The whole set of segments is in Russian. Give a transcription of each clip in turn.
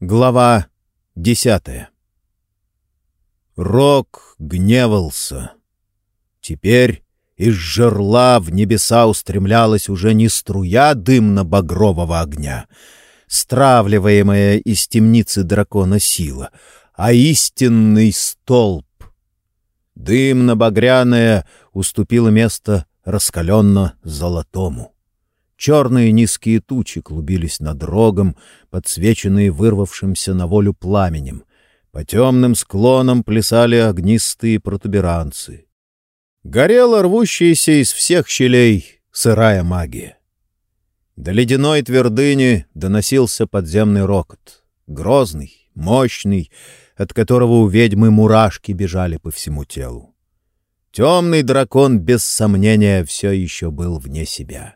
Глава десятая Рок гневался. Теперь из жерла в небеса устремлялась уже не струя дымно-багрового огня, стравливаемая из темницы дракона сила, а истинный столб. Дымно-багряная уступила место раскаленно-золотому. Черные низкие тучи клубились над рогом, подсвеченные вырвавшимся на волю пламенем. По темным склонам плясали огнистые протуберанцы. Горела рвущаяся из всех щелей сырая магия. До ледяной твердыни доносился подземный рокот. Грозный, мощный, от которого у ведьмы мурашки бежали по всему телу. Темный дракон, без сомнения, все еще был вне себя.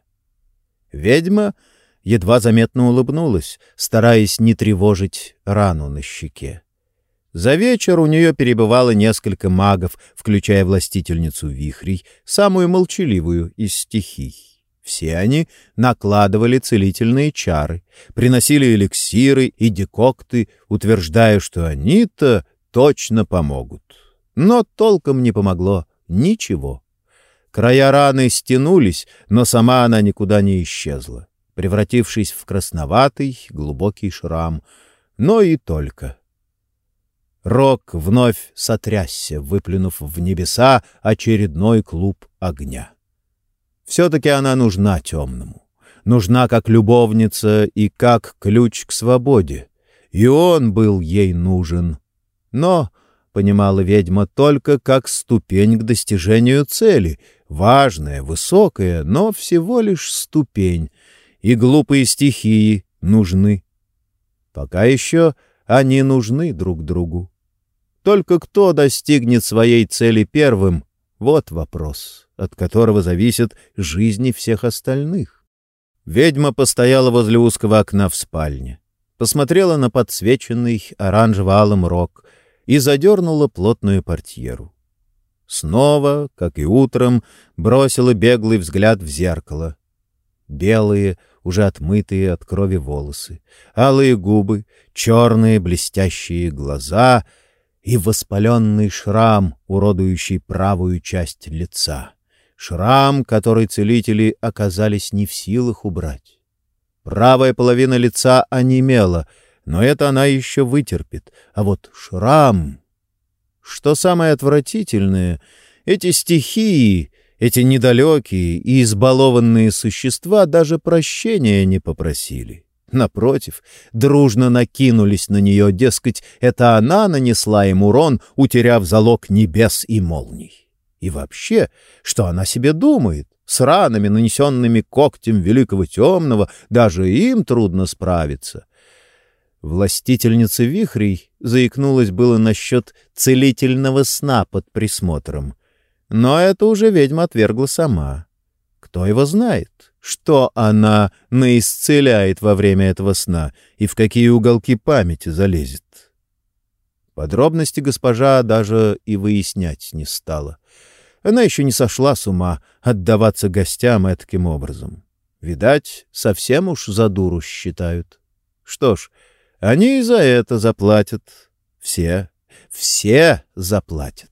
Ведьма едва заметно улыбнулась, стараясь не тревожить рану на щеке. За вечер у нее перебывало несколько магов, включая властительницу вихрей, самую молчаливую из стихий. Все они накладывали целительные чары, приносили эликсиры и декокты, утверждая, что они-то точно помогут. Но толком не помогло ничего. Края раны стянулись, но сама она никуда не исчезла, превратившись в красноватый глубокий шрам. Но и только. Рок вновь сотрясся, выплюнув в небеса очередной клуб огня. Все-таки она нужна темному. Нужна как любовница и как ключ к свободе. И он был ей нужен. Но, — понимала ведьма, — только как ступень к достижению цели — важная, высокая, но всего лишь ступень, и глупые стихии нужны. Пока еще они нужны друг другу. Только кто достигнет своей цели первым — вот вопрос, от которого зависят жизни всех остальных. Ведьма постояла возле узкого окна в спальне, посмотрела на подсвеченный оранжево-алым рог и задернула плотную портьеру. Снова, как и утром, бросила беглый взгляд в зеркало. Белые, уже отмытые от крови волосы, алые губы, черные блестящие глаза и воспаленный шрам, уродующий правую часть лица. Шрам, который целители оказались не в силах убрать. Правая половина лица онемела, но это она еще вытерпит, а вот шрам... Что самое отвратительное, эти стихии, эти недалекие и избалованные существа даже прощения не попросили. Напротив, дружно накинулись на нее, дескать, это она нанесла им урон, утеряв залог небес и молний. И вообще, что она себе думает? С ранами, нанесенными когтем великого темного, даже им трудно справиться. Властительница вихрей заикнулась было насчет целительного сна под присмотром. Но это уже ведьма отвергла сама. Кто его знает, что она наисцеляет во время этого сна и в какие уголки памяти залезет. Подробности госпожа даже и выяснять не стала. Она еще не сошла с ума отдаваться гостям таким образом. Видать, совсем уж за дуру считают. Что ж, они и за это заплатят. Все, все заплатят.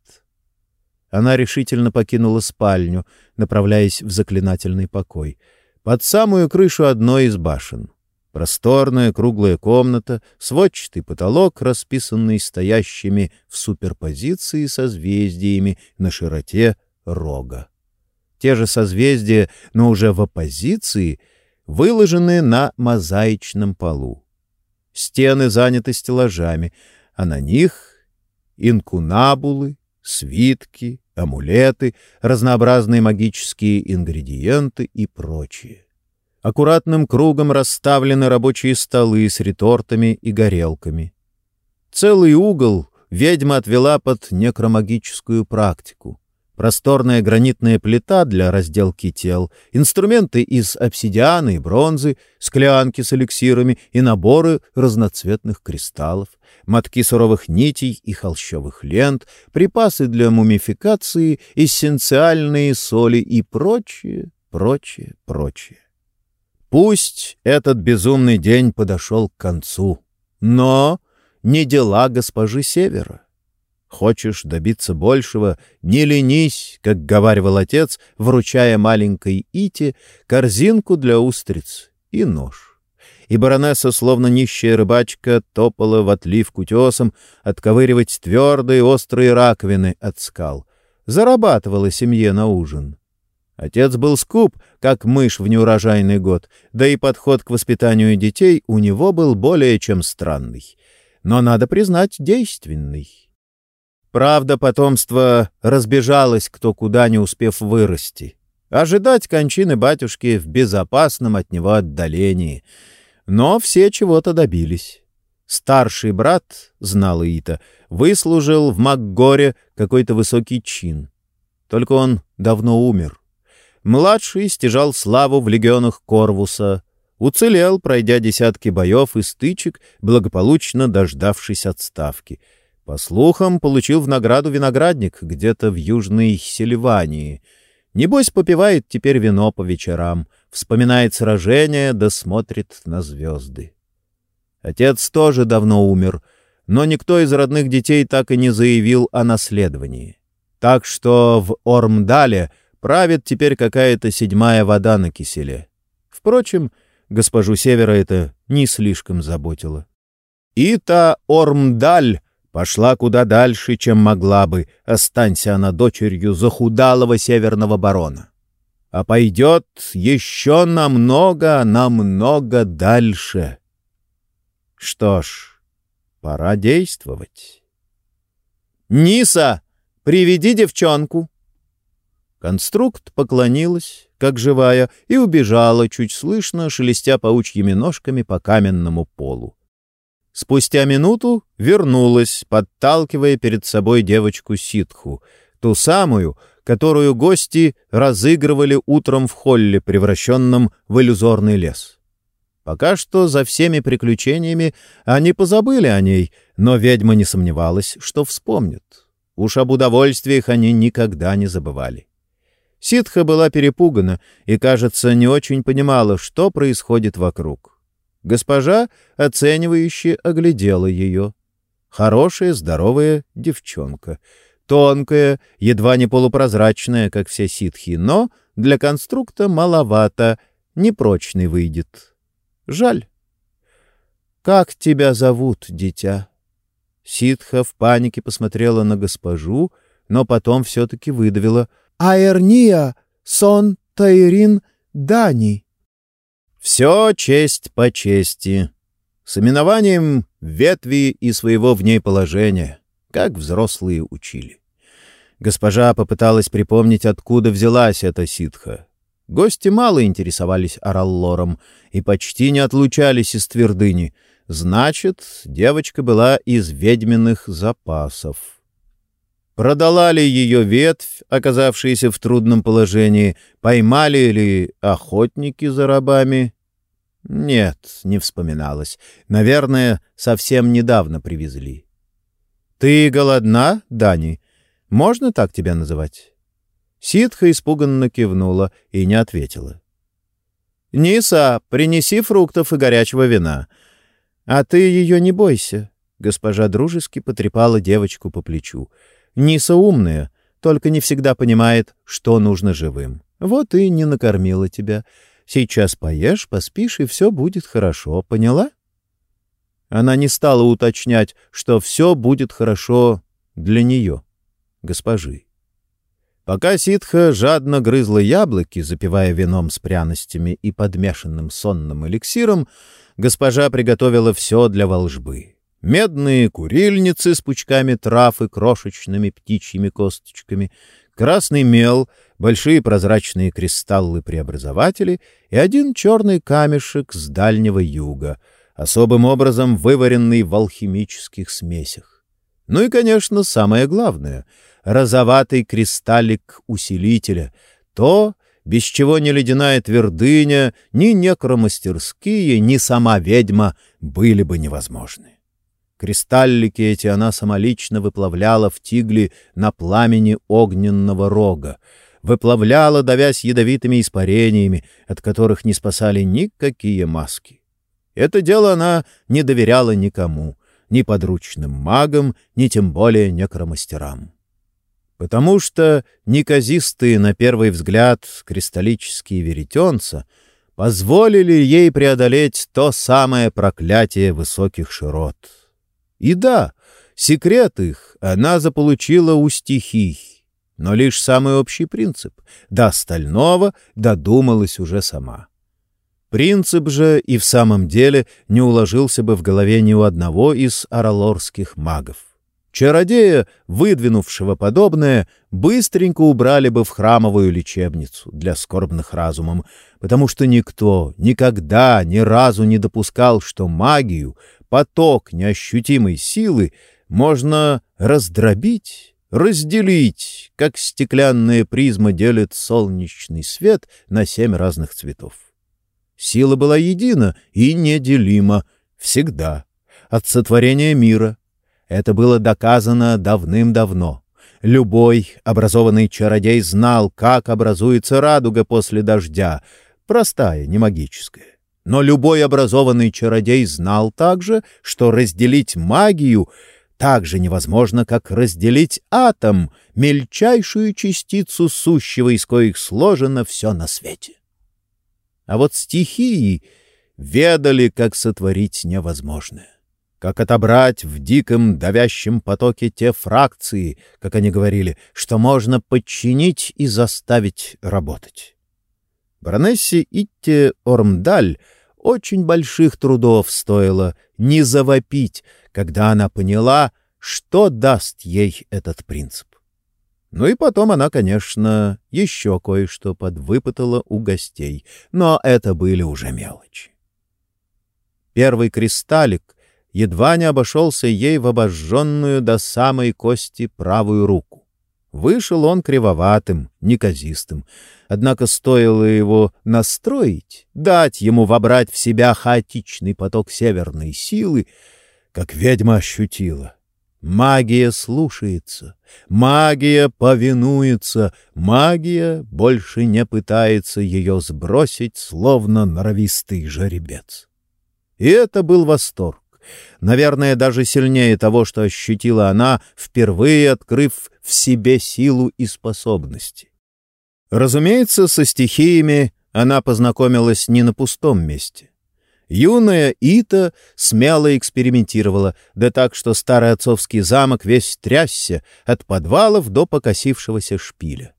Она решительно покинула спальню, направляясь в заклинательный покой, под самую крышу одной из башен. Просторная круглая комната, сводчатый потолок, расписанный стоящими в суперпозиции созвездиями на широте рога. Те же созвездия, но уже в оппозиции, выложены на мозаичном полу. Стены заняты стеллажами, а на них инкунабулы, свитки, амулеты, разнообразные магические ингредиенты и прочее. Аккуратным кругом расставлены рабочие столы с ретортами и горелками. Целый угол ведьма отвела под некромагическую практику просторная гранитная плита для разделки тел, инструменты из обсидиана и бронзы, склянки с эликсирами и наборы разноцветных кристаллов, мотки суровых нитей и холщовых лент, припасы для мумификации, эссенциальные соли и прочее, прочее, прочее. Пусть этот безумный день подошел к концу. но не дела госпожи Севера. Хочешь добиться большего — не ленись, как говаривал отец, вручая маленькой Ите корзинку для устриц и нож. И баронесса, словно нищая рыбачка, топала в отлив к утесам отковыривать твердые острые раковины от скал. Зарабатывала семье на ужин. Отец был скуп, как мышь в неурожайный год, да и подход к воспитанию детей у него был более чем странный. Но, надо признать, действенный. Правда, потомство разбежалось кто куда, не успев вырасти. Ожидать кончины батюшки в безопасном от него отдалении. Но все чего-то добились. Старший брат, знал Ита, выслужил в Макгоре какой-то высокий чин. Только он давно умер. Младший стяжал славу в легионах Корвуса, уцелел, пройдя десятки боев и стычек, благополучно дождавшись отставки — по слухам, получил в награду виноградник где-то в Южной Сильвании. Небось, попивает теперь вино по вечерам, вспоминает сражения да смотрит на звезды. Отец тоже давно умер, но никто из родных детей так и не заявил о наследовании. Так что в Ормдале правит теперь какая-то седьмая вода на киселе. Впрочем, госпожу Севера это не слишком заботило. Ита Ормдаль пошла куда дальше, чем могла бы, останься она дочерью захудалого северного барона. А пойдет еще намного, намного дальше. Что ж, пора действовать. «Ниса, приведи девчонку!» Конструкт поклонилась, как живая, и убежала, чуть слышно, шелестя паучьими ножками по каменному полу. Спустя минуту вернулась, подталкивая перед собой девочку ситху, ту самую, которую гости разыгрывали утром в холле, превращенном в иллюзорный лес. Пока что за всеми приключениями они позабыли о ней, но ведьма не сомневалась, что вспомнят. Уж об удовольствиях они никогда не забывали. Ситха была перепугана и, кажется, не очень понимала, что происходит вокруг. Госпожа, оценивающе, оглядела ее. Хорошая, здоровая девчонка. Тонкая, едва не полупрозрачная, как все ситхи, но для конструкта маловато, непрочный выйдет. Жаль. «Как тебя зовут, дитя?» Ситха в панике посмотрела на госпожу, но потом все-таки выдавила. «Аэрния сон Тайрин Дани». Все честь по чести. С именованием ветви и своего в ней положения, как взрослые учили. Госпожа попыталась припомнить, откуда взялась эта ситха. Гости мало интересовались Араллором и почти не отлучались из твердыни. Значит, девочка была из ведьминых запасов. Продала ли ее ветвь, оказавшаяся в трудном положении, поймали ли охотники за рабами? Нет, не вспоминалось. Наверное, совсем недавно привезли. «Ты голодна, Дани? Можно так тебя называть?» Ситха испуганно кивнула и не ответила. «Ниса, принеси фруктов и горячего вина. А ты ее не бойся», — госпожа дружески потрепала девочку по плечу. Ниса умная, только не всегда понимает, что нужно живым. Вот и не накормила тебя. Сейчас поешь, поспишь, и все будет хорошо. Поняла? Она не стала уточнять, что все будет хорошо для нее, госпожи. Пока ситха жадно грызла яблоки, запивая вином с пряностями и подмешанным сонным эликсиром, госпожа приготовила все для волжбы медные курильницы с пучками трав и крошечными птичьими косточками, красный мел, большие прозрачные кристаллы-преобразователи и один черный камешек с дальнего юга, особым образом вываренный в алхимических смесях. Ну и, конечно, самое главное — розоватый кристаллик усилителя, то, без чего ни ледяная твердыня, ни некромастерские, ни сама ведьма были бы невозможны. Кристаллики эти она самолично выплавляла в тигле на пламени огненного рога, выплавляла, давясь ядовитыми испарениями, от которых не спасали никакие маски. Это дело она не доверяла никому, ни подручным магам, ни тем более некромастерам. Потому что неказистые, на первый взгляд, кристаллические веретенца позволили ей преодолеть то самое проклятие высоких широт. И да, секрет их она заполучила у стихий, но лишь самый общий принцип. До остального додумалась уже сама. Принцип же и в самом деле не уложился бы в голове ни у одного из аралорских магов. Чародея, выдвинувшего подобное, быстренько убрали бы в храмовую лечебницу для скорбных разумом, потому что никто никогда ни разу не допускал, что магию, поток неощутимой силы, можно раздробить, разделить, как стеклянная призма делит солнечный свет на семь разных цветов. Сила была едина и неделима, всегда, от сотворения мира. Это было доказано давным-давно. Любой образованный чародей знал, как образуется радуга после дождя, простая, не магическая. Но любой образованный чародей знал также, что разделить магию так же невозможно, как разделить атом, мельчайшую частицу сущего, из коих сложено все на свете. А вот стихии ведали, как сотворить невозможное. Как отобрать в диком давящем потоке те фракции, как они говорили, что можно подчинить и заставить работать. Баронессе Итте Ормдаль очень больших трудов стоило не завопить, когда она поняла, что даст ей этот принцип. Ну и потом она, конечно, еще кое-что подвыпытала у гостей, но это были уже мелочи. Первый кристаллик едва не обошелся ей в обожженную до самой кости правую руку. Вышел он кривоватым, неказистым. Однако стоило его настроить, дать ему вобрать в себя хаотичный поток северной силы, как ведьма ощутила. Магия слушается, магия повинуется, магия больше не пытается ее сбросить, словно норовистый жеребец. И это был восторг. Наверное, даже сильнее того, что ощутила она, впервые открыв в себе силу и способности. Разумеется, со стихиями она познакомилась не на пустом месте. Юная Ита смело экспериментировала, да так, что старый отцовский замок весь трясся от подвалов до покосившегося шпиля.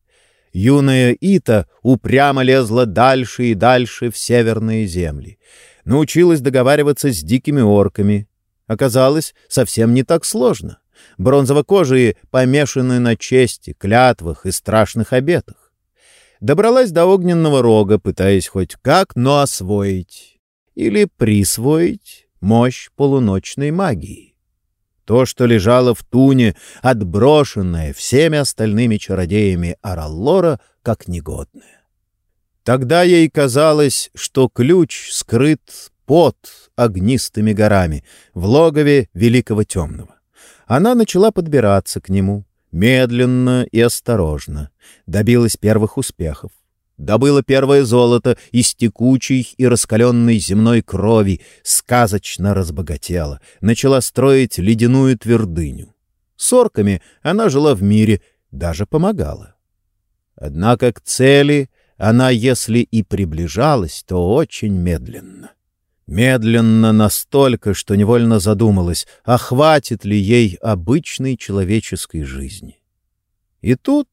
Юная Ита упрямо лезла дальше и дальше в северные земли. Научилась договариваться с дикими орками. Оказалось, совсем не так сложно. Бронзово-кожие помешаны на чести, клятвах и страшных обетах. Добралась до огненного рога, пытаясь хоть как, но освоить или присвоить мощь полуночной магии. То, что лежало в туне, отброшенное всеми остальными чародеями Араллора, как негодное. Тогда ей казалось, что ключ скрыт под огнистыми горами в логове Великого Темного. Она начала подбираться к нему, медленно и осторожно, добилась первых успехов добыла первое золото из текучей и раскаленной земной крови, сказочно разбогатела, начала строить ледяную твердыню. С орками она жила в мире, даже помогала. Однако к цели она, если и приближалась, то очень медленно. Медленно настолько, что невольно задумалась, а хватит ли ей обычной человеческой жизни. И тут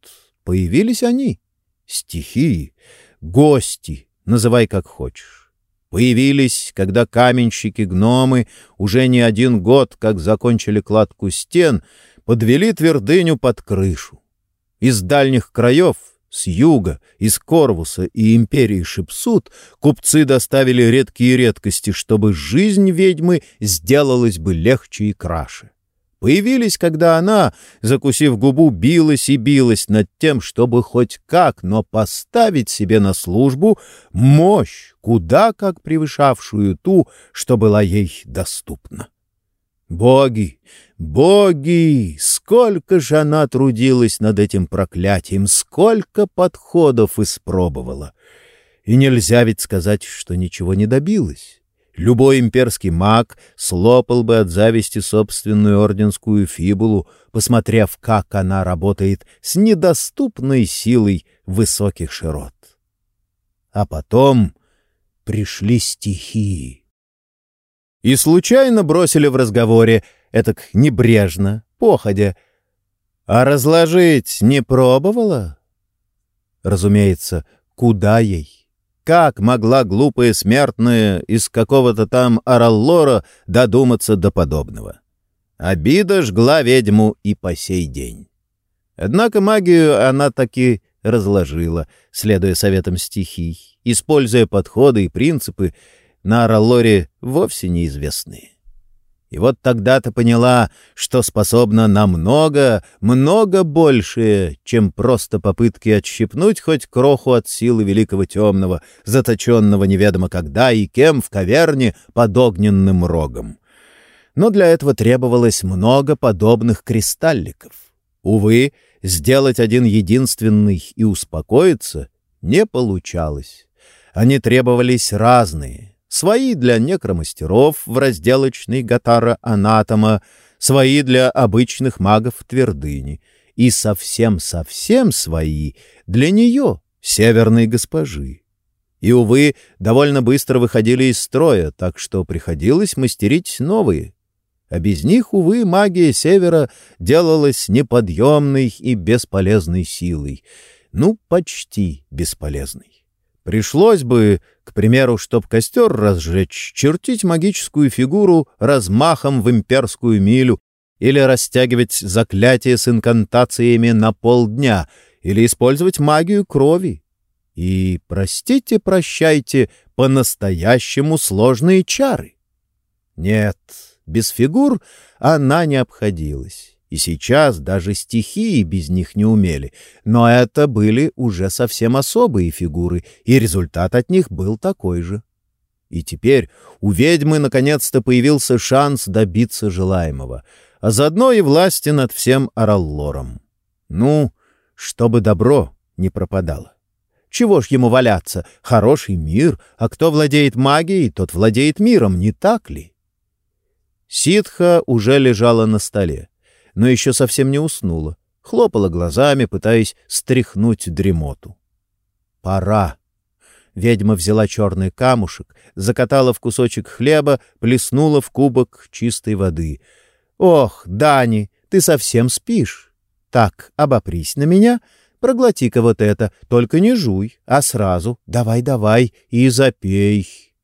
появились они — стихии, гости, называй как хочешь. Появились, когда каменщики-гномы уже не один год, как закончили кладку стен, подвели твердыню под крышу. Из дальних краев, с юга, из Корвуса и империи Шипсут купцы доставили редкие редкости, чтобы жизнь ведьмы сделалась бы легче и краше появились, когда она, закусив губу, билась и билась над тем, чтобы хоть как, но поставить себе на службу мощь, куда как превышавшую ту, что была ей доступна. Боги, боги, сколько же она трудилась над этим проклятием, сколько подходов испробовала. И нельзя ведь сказать, что ничего не добилась. Любой имперский маг слопал бы от зависти собственную орденскую фибулу, посмотрев, как она работает с недоступной силой высоких широт. А потом пришли стихии. И случайно бросили в разговоре, этак небрежно, походя. А разложить не пробовала? Разумеется, куда ей? Как могла глупая смертная из какого-то там Араллора додуматься до подобного? Обида жгла ведьму и по сей день. Однако магию она таки разложила, следуя советам стихий, используя подходы и принципы на Араллоре вовсе неизвестные. И вот тогда-то поняла, что способна намного, много большее, чем просто попытки отщипнуть хоть кроху от силы великого темного, заточенного неведомо когда и кем в каверне под огненным рогом. Но для этого требовалось много подобных кристалликов. Увы, сделать один единственный и успокоиться не получалось. Они требовались разные — свои для некромастеров в разделочной Гатара Анатома, свои для обычных магов твердыни и совсем-совсем свои для нее, северной госпожи. И, увы, довольно быстро выходили из строя, так что приходилось мастерить новые. А без них, увы, магия Севера делалась неподъемной и бесполезной силой. Ну, почти бесполезной. Пришлось бы, к примеру, чтоб костер разжечь, чертить магическую фигуру размахом в имперскую милю или растягивать заклятие с инкантациями на полдня или использовать магию крови. И, простите, прощайте, по-настоящему сложные чары. Нет, без фигур она не обходилась. И сейчас даже стихии без них не умели. Но это были уже совсем особые фигуры, и результат от них был такой же. И теперь у ведьмы наконец-то появился шанс добиться желаемого, а заодно и власти над всем Араллором. Ну, чтобы добро не пропадало. Чего ж ему валяться? Хороший мир, а кто владеет магией, тот владеет миром, не так ли? Ситха уже лежала на столе но еще совсем не уснула. Хлопала глазами, пытаясь стряхнуть дремоту. «Пора!» Ведьма взяла черный камушек, закатала в кусочек хлеба, плеснула в кубок чистой воды. «Ох, Дани, ты совсем спишь? Так, обопрись на меня, проглоти-ка вот это, только не жуй, а сразу давай-давай и запей».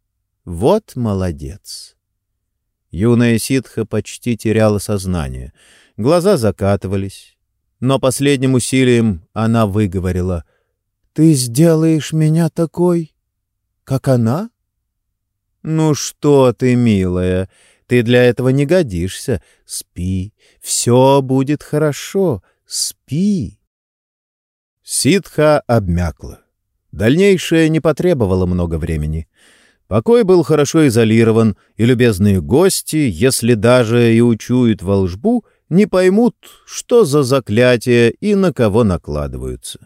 Вот молодец. Юная ситха почти теряла сознание — глаза закатывались. Но последним усилием она выговорила. «Ты сделаешь меня такой, как она?» «Ну что ты, милая, ты для этого не годишься. Спи, все будет хорошо, спи». Ситха обмякла. Дальнейшее не потребовало много времени. Покой был хорошо изолирован, и любезные гости, если даже и учуют волжбу, не поймут, что за заклятие и на кого накладываются.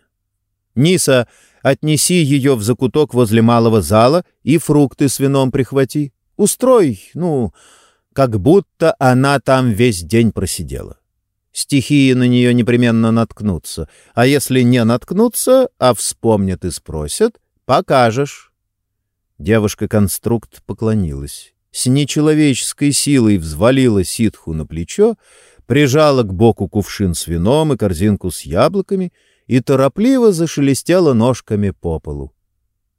Ниса, отнеси ее в закуток возле малого зала и фрукты с вином прихвати. Устрой, ну, как будто она там весь день просидела. Стихии на нее непременно наткнутся, а если не наткнутся, а вспомнят и спросят, покажешь. Девушка-конструкт поклонилась. С нечеловеческой силой взвалила ситху на плечо, прижала к боку кувшин с вином и корзинку с яблоками и торопливо зашелестела ножками по полу.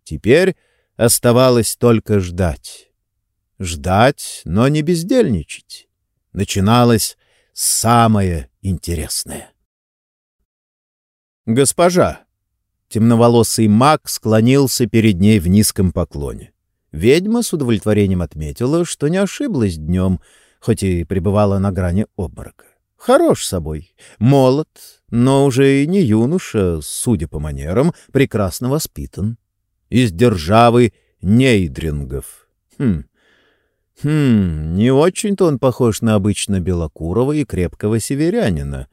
Теперь оставалось только ждать. Ждать, но не бездельничать. Начиналось самое интересное. «Госпожа!» Темноволосый маг склонился перед ней в низком поклоне. Ведьма с удовлетворением отметила, что не ошиблась днем — хоть и пребывала на грани обморока. Хорош собой, молод, но уже и не юноша, судя по манерам, прекрасно воспитан. Из державы нейдрингов. Хм, хм, не очень-то он похож на обычно белокурого и крепкого северянина.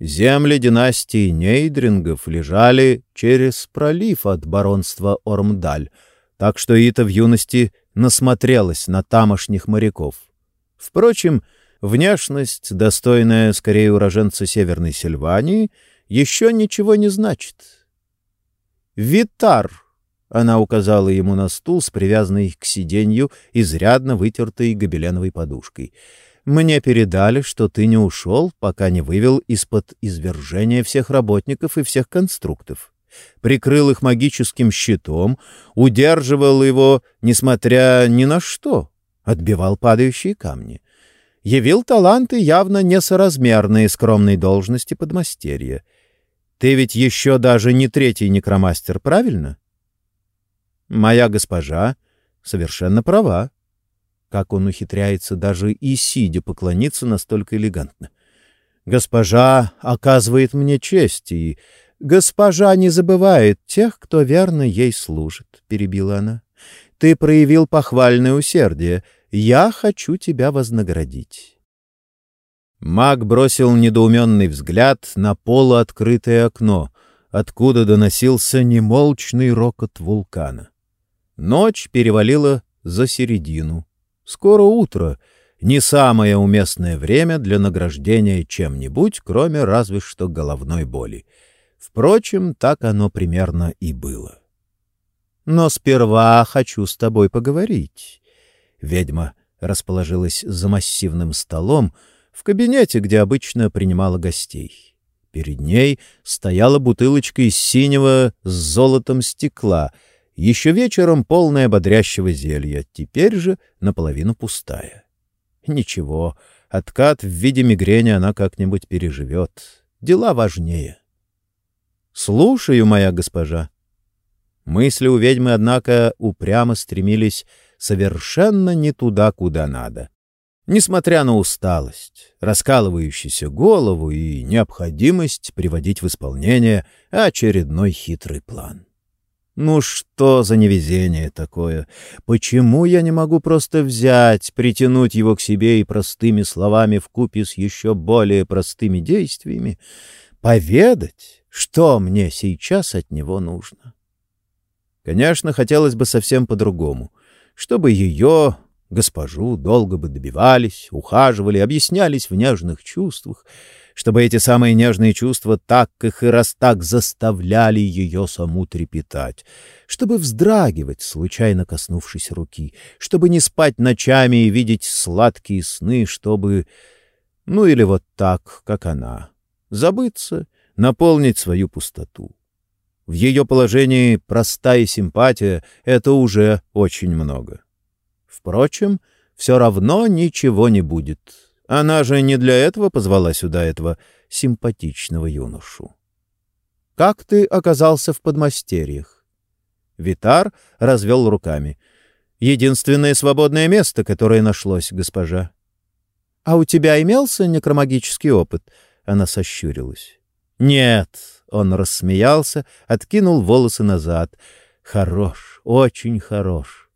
Земли династии нейдрингов лежали через пролив от баронства Ормдаль, так что Ита в юности насмотрелась на тамошних моряков. Впрочем, внешность, достойная скорее уроженца Северной Сильвании, еще ничего не значит. «Витар!» — она указала ему на стул с привязанной к сиденью изрядно вытертой гобеленовой подушкой. «Мне передали, что ты не ушел, пока не вывел из-под извержения всех работников и всех конструктов прикрыл их магическим щитом, удерживал его, несмотря ни на что, отбивал падающие камни. Явил таланты, явно несоразмерные скромной должности подмастерья. Ты ведь еще даже не третий некромастер, правильно? Моя госпожа совершенно права. Как он ухитряется даже и сидя поклониться настолько элегантно. Госпожа оказывает мне честь и «Госпожа не забывает тех, кто верно ей служит», — перебила она. «Ты проявил похвальное усердие. Я хочу тебя вознаградить». Маг бросил недоуменный взгляд на полуоткрытое окно, откуда доносился немолчный рокот вулкана. Ночь перевалила за середину. Скоро утро — не самое уместное время для награждения чем-нибудь, кроме разве что головной боли. Впрочем, так оно примерно и было. «Но сперва хочу с тобой поговорить». Ведьма расположилась за массивным столом в кабинете, где обычно принимала гостей. Перед ней стояла бутылочка из синего с золотом стекла, еще вечером полная бодрящего зелья, теперь же наполовину пустая. Ничего, откат в виде мигрени она как-нибудь переживет. Дела важнее. «Слушаю, моя госпожа». Мысли у ведьмы, однако, упрямо стремились совершенно не туда, куда надо. Несмотря на усталость, раскалывающуюся голову и необходимость приводить в исполнение очередной хитрый план. Ну что за невезение такое? Почему я не могу просто взять, притянуть его к себе и простыми словами вкупе с еще более простыми действиями поведать, что мне сейчас от него нужно? Конечно, хотелось бы совсем по-другому. Чтобы ее, госпожу, долго бы добивались, ухаживали, объяснялись в нежных чувствах, чтобы эти самые нежные чувства так их и раз так заставляли ее саму трепетать, чтобы вздрагивать, случайно коснувшись руки, чтобы не спать ночами и видеть сладкие сны, чтобы... Ну или вот так, как она. Забыться — наполнить свою пустоту. В ее положении простая симпатия — это уже очень много. Впрочем, все равно ничего не будет. Она же не для этого позвала сюда этого симпатичного юношу. «Как ты оказался в подмастерьях?» Витар развел руками. «Единственное свободное место, которое нашлось, госпожа». «А у тебя имелся некромагический опыт?» Она сощурилась. «Нет», — он рассмеялся, откинул волосы назад. «Хорош, очень хорош».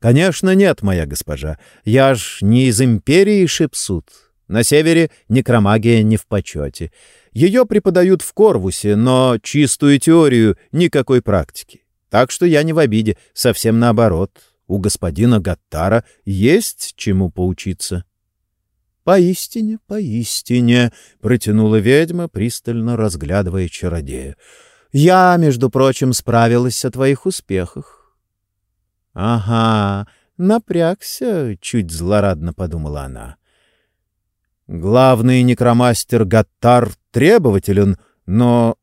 «Конечно нет, моя госпожа. Я ж не из империи Шипсут. На севере некромагия не в почете. Ее преподают в Корвусе, но чистую теорию, никакой практики. Так что я не в обиде, совсем наоборот. У господина Гаттара есть чему поучиться». «Поистине, поистине», — протянула ведьма, пристально разглядывая чародея. «Я, между прочим, справилась о твоих успехах». «Ага, напрягся», — чуть злорадно подумала она. «Главный некромастер Гаттар требователен, но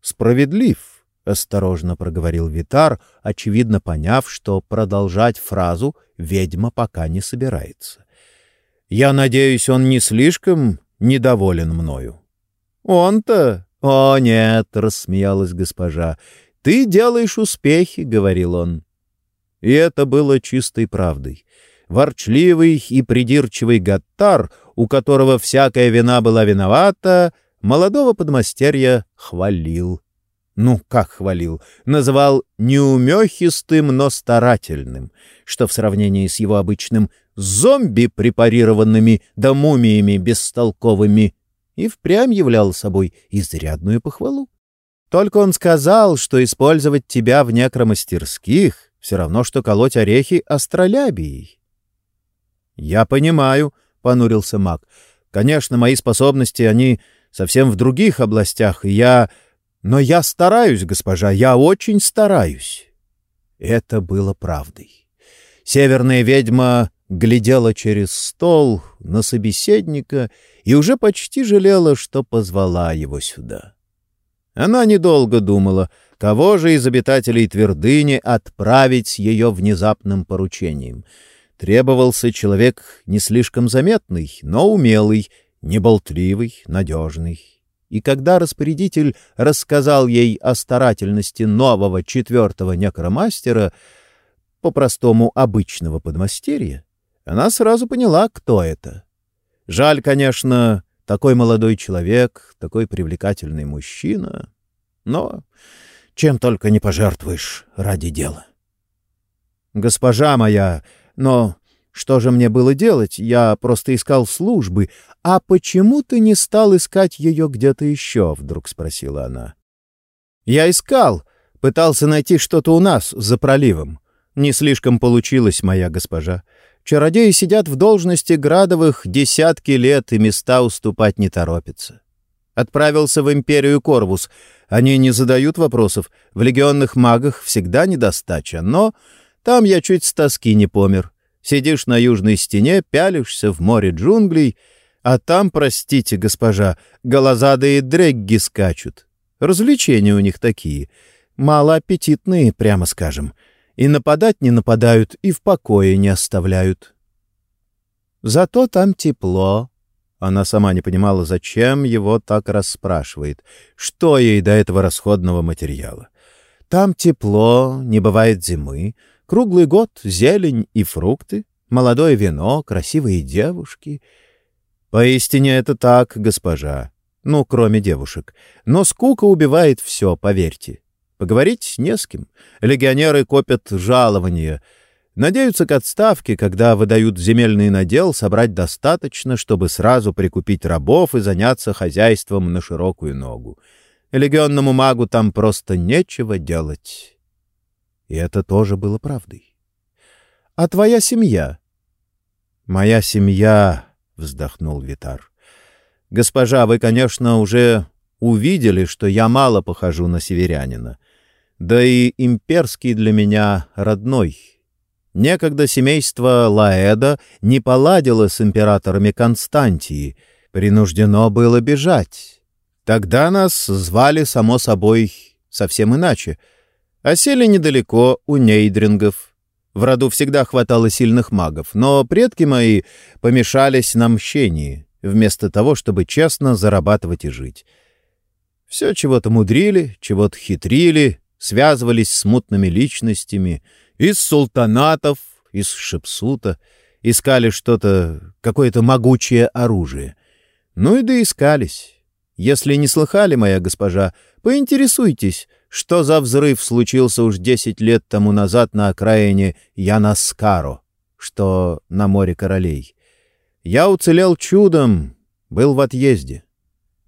справедлив», — осторожно проговорил Витар, очевидно поняв, что продолжать фразу ведьма пока не собирается. Я надеюсь, он не слишком недоволен мною. Он-то? О, нет, рассмеялась госпожа. Ты делаешь успехи, говорил он. И это было чистой правдой. Ворчливый и придирчивый Гаттар, у которого всякая вина была виновата, молодого подмастерья хвалил. Ну, как хвалил? Называл неумехистым, но старательным, что в сравнении с его обычным зомби, препарированными да мумиями бестолковыми, и впрямь являл собой изрядную похвалу. Только он сказал, что использовать тебя в некромастерских Все равно, что колоть орехи астролябией. — Я понимаю, — понурился маг. — Конечно, мои способности, они совсем в других областях, и я... Но я стараюсь, госпожа, я очень стараюсь. Это было правдой. Северная ведьма глядела через стол на собеседника и уже почти жалела, что позвала его сюда. Она недолго думала, кого же из обитателей твердыни отправить с ее внезапным поручением. Требовался человек не слишком заметный, но умелый, неболтливый, надежный. И когда распорядитель рассказал ей о старательности нового четвертого некромастера, по-простому обычного подмастерья, она сразу поняла, кто это. Жаль, конечно, такой молодой человек, такой привлекательный мужчина, но чем только не пожертвуешь ради дела. «Госпожа моя, но что же мне было делать? Я просто искал службы. А почему ты не стал искать ее где-то еще?» — вдруг спросила она. «Я искал. Пытался найти что-то у нас, за проливом. Не слишком получилось, моя госпожа. Чародеи сидят в должности градовых десятки лет, и места уступать не торопятся. Отправился в империю Корвус. Они не задают вопросов. В легионных магах всегда недостача. Но там я чуть с тоски не помер. Сидишь на южной стене, пялишься в море джунглей, а там, простите, госпожа, голозадые дрегги скачут. Развлечения у них такие. Малоаппетитные, прямо скажем. И нападать не нападают, и в покое не оставляют. Зато там тепло. Она сама не понимала, зачем его так расспрашивает. Что ей до этого расходного материала? Там тепло, не бывает зимы, Круглый год зелень и фрукты, молодое вино, красивые девушки. Поистине это так, госпожа. Ну, кроме девушек. Но скука убивает все, поверьте. Поговорить не с кем. Легионеры копят жалования. Надеются к отставке, когда выдают земельный надел, собрать достаточно, чтобы сразу прикупить рабов и заняться хозяйством на широкую ногу. Легионному магу там просто нечего делать. И это тоже было правдой. «А твоя семья?» «Моя семья», — вздохнул Витар. «Госпожа, вы, конечно, уже увидели, что я мало похожу на северянина. Да и имперский для меня родной. Некогда семейство Лаэда не поладило с императорами Константии, принуждено было бежать. Тогда нас звали, само собой, совсем иначе — Осели недалеко, у нейдрингов. В роду всегда хватало сильных магов, но предки мои помешались на мщении, вместо того, чтобы честно зарабатывать и жить. Все чего-то мудрили, чего-то хитрили, связывались с мутными личностями, из султанатов, из шепсута, искали что-то, какое-то могучее оружие. Ну и доискались. Если не слыхали, моя госпожа, поинтересуйтесь, что за взрыв случился уж десять лет тому назад на окраине Янаскаро, что на море королей. Я уцелел чудом, был в отъезде.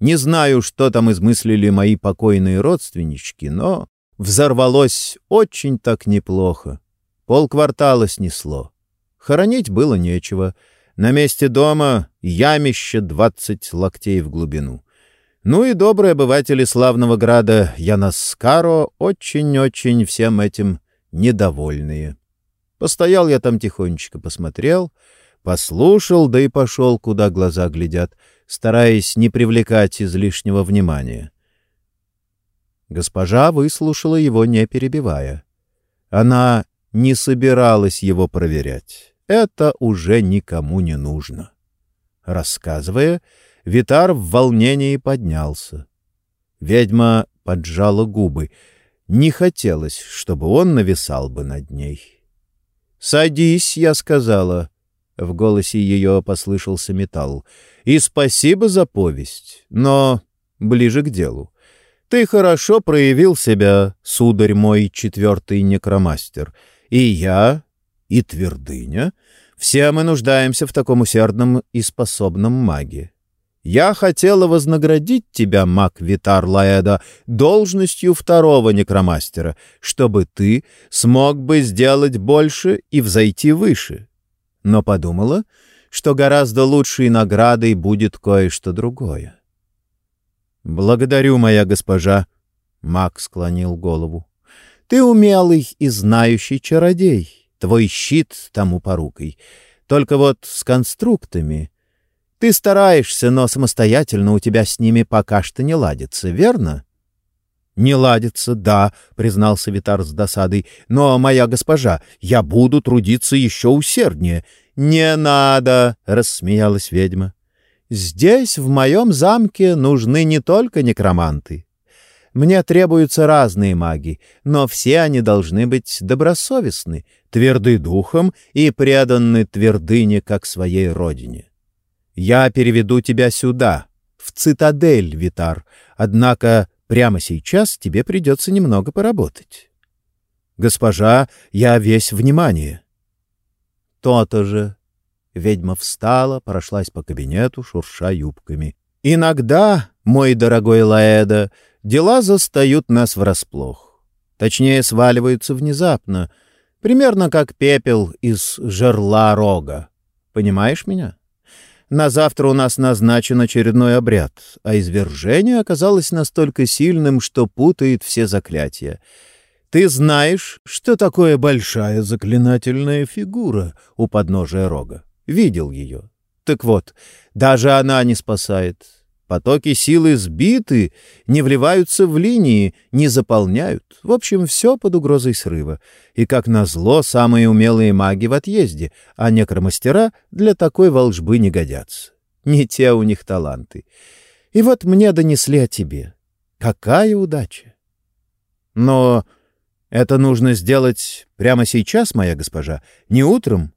Не знаю, что там измыслили мои покойные родственнички, но взорвалось очень так неплохо. Полквартала снесло. Хоронить было нечего. На месте дома ямище двадцать локтей в глубину. Ну и добрые обыватели славного града Янаскаро очень-очень всем этим недовольные. Постоял я там тихонечко, посмотрел, послушал, да и пошел, куда глаза глядят, стараясь не привлекать излишнего внимания. Госпожа выслушала его, не перебивая. Она не собиралась его проверять. Это уже никому не нужно. Рассказывая, Витар в волнении поднялся. Ведьма поджала губы. Не хотелось, чтобы он нависал бы над ней. «Садись», — я сказала. В голосе ее послышался металл. «И спасибо за повесть, но ближе к делу. Ты хорошо проявил себя, сударь мой четвертый некромастер. И я, и твердыня. Все мы нуждаемся в таком усердном и способном маге. Я хотела вознаградить тебя, маг Витар Лаэда, должностью второго некромастера, чтобы ты смог бы сделать больше и взойти выше. Но подумала, что гораздо лучшей наградой будет кое-что другое. «Благодарю, моя госпожа», — маг склонил голову. «Ты умелый и знающий чародей, твой щит тому порукой. Только вот с конструктами...» Ты стараешься, но самостоятельно у тебя с ними пока что не ладится, верно? — Не ладится, да, — признался Витар с досадой. — Но, моя госпожа, я буду трудиться еще усерднее. — Не надо, — рассмеялась ведьма. — Здесь, в моем замке, нужны не только некроманты. Мне требуются разные маги, но все они должны быть добросовестны, тверды духом и преданы твердыне, как своей родине. Я переведу тебя сюда, в цитадель, Витар, однако прямо сейчас тебе придется немного поработать. Госпожа, я весь внимание. То-то же. Ведьма встала, прошлась по кабинету, шурша юбками. Иногда, мой дорогой Лаэда, дела застают нас врасплох. Точнее, сваливаются внезапно, примерно как пепел из жерла рога. Понимаешь меня? На завтра у нас назначен очередной обряд, а извержение оказалось настолько сильным, что путает все заклятия. Ты знаешь, что такое большая заклинательная фигура у подножия рога? Видел ее. Так вот, даже она не спасает. Потоки силы сбиты, не вливаются в линии, не заполняют. В общем, все под угрозой срыва. И, как назло, самые умелые маги в отъезде, а некромастера для такой волжбы не годятся. Не те у них таланты. И вот мне донесли о тебе. Какая удача! Но это нужно сделать прямо сейчас, моя госпожа, не утром?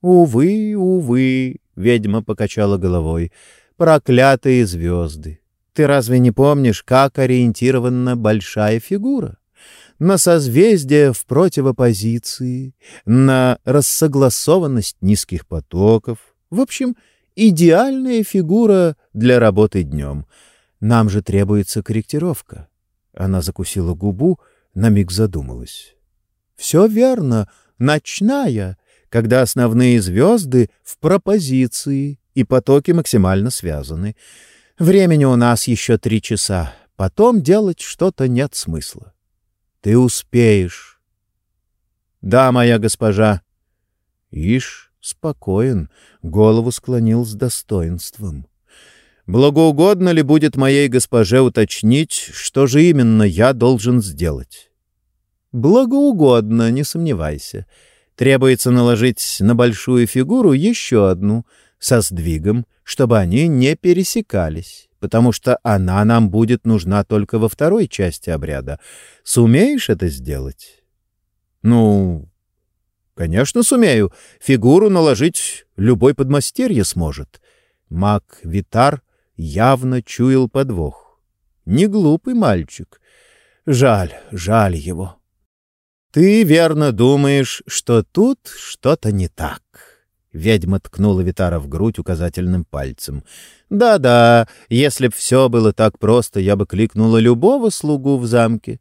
Увы, увы, ведьма покачала головой проклятые звезды. Ты разве не помнишь, как ориентирована большая фигура? На созвездие в противопозиции, на рассогласованность низких потоков. В общем, идеальная фигура для работы днем. Нам же требуется корректировка. Она закусила губу, на миг задумалась. Все верно, ночная, когда основные звезды в пропозиции, и потоки максимально связаны. Времени у нас еще три часа. Потом делать что-то нет смысла. Ты успеешь. Да, моя госпожа. Ишь, спокоен, голову склонил с достоинством. Благоугодно ли будет моей госпоже уточнить, что же именно я должен сделать? Благоугодно, не сомневайся. Требуется наложить на большую фигуру еще одну — со сдвигом, чтобы они не пересекались, потому что она нам будет нужна только во второй части обряда. Сумеешь это сделать? Ну, конечно, сумею. Фигуру наложить любой подмастерье сможет. Маг Витар явно чуял подвох. Не глупый мальчик. Жаль, жаль его. Ты верно думаешь, что тут что-то не так. Ведьма ткнула Витара в грудь указательным пальцем. «Да-да, если б все было так просто, я бы кликнула любого слугу в замке.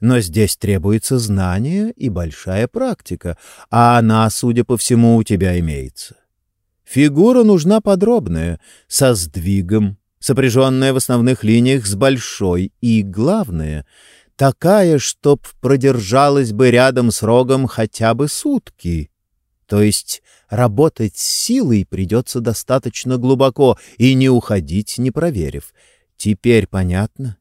Но здесь требуется знание и большая практика, а она, судя по всему, у тебя имеется. Фигура нужна подробная, со сдвигом, сопряженная в основных линиях с большой и, главное, такая, чтоб продержалась бы рядом с рогом хотя бы сутки». То есть работать силой придется достаточно глубоко и не уходить, не проверив. Теперь понятно?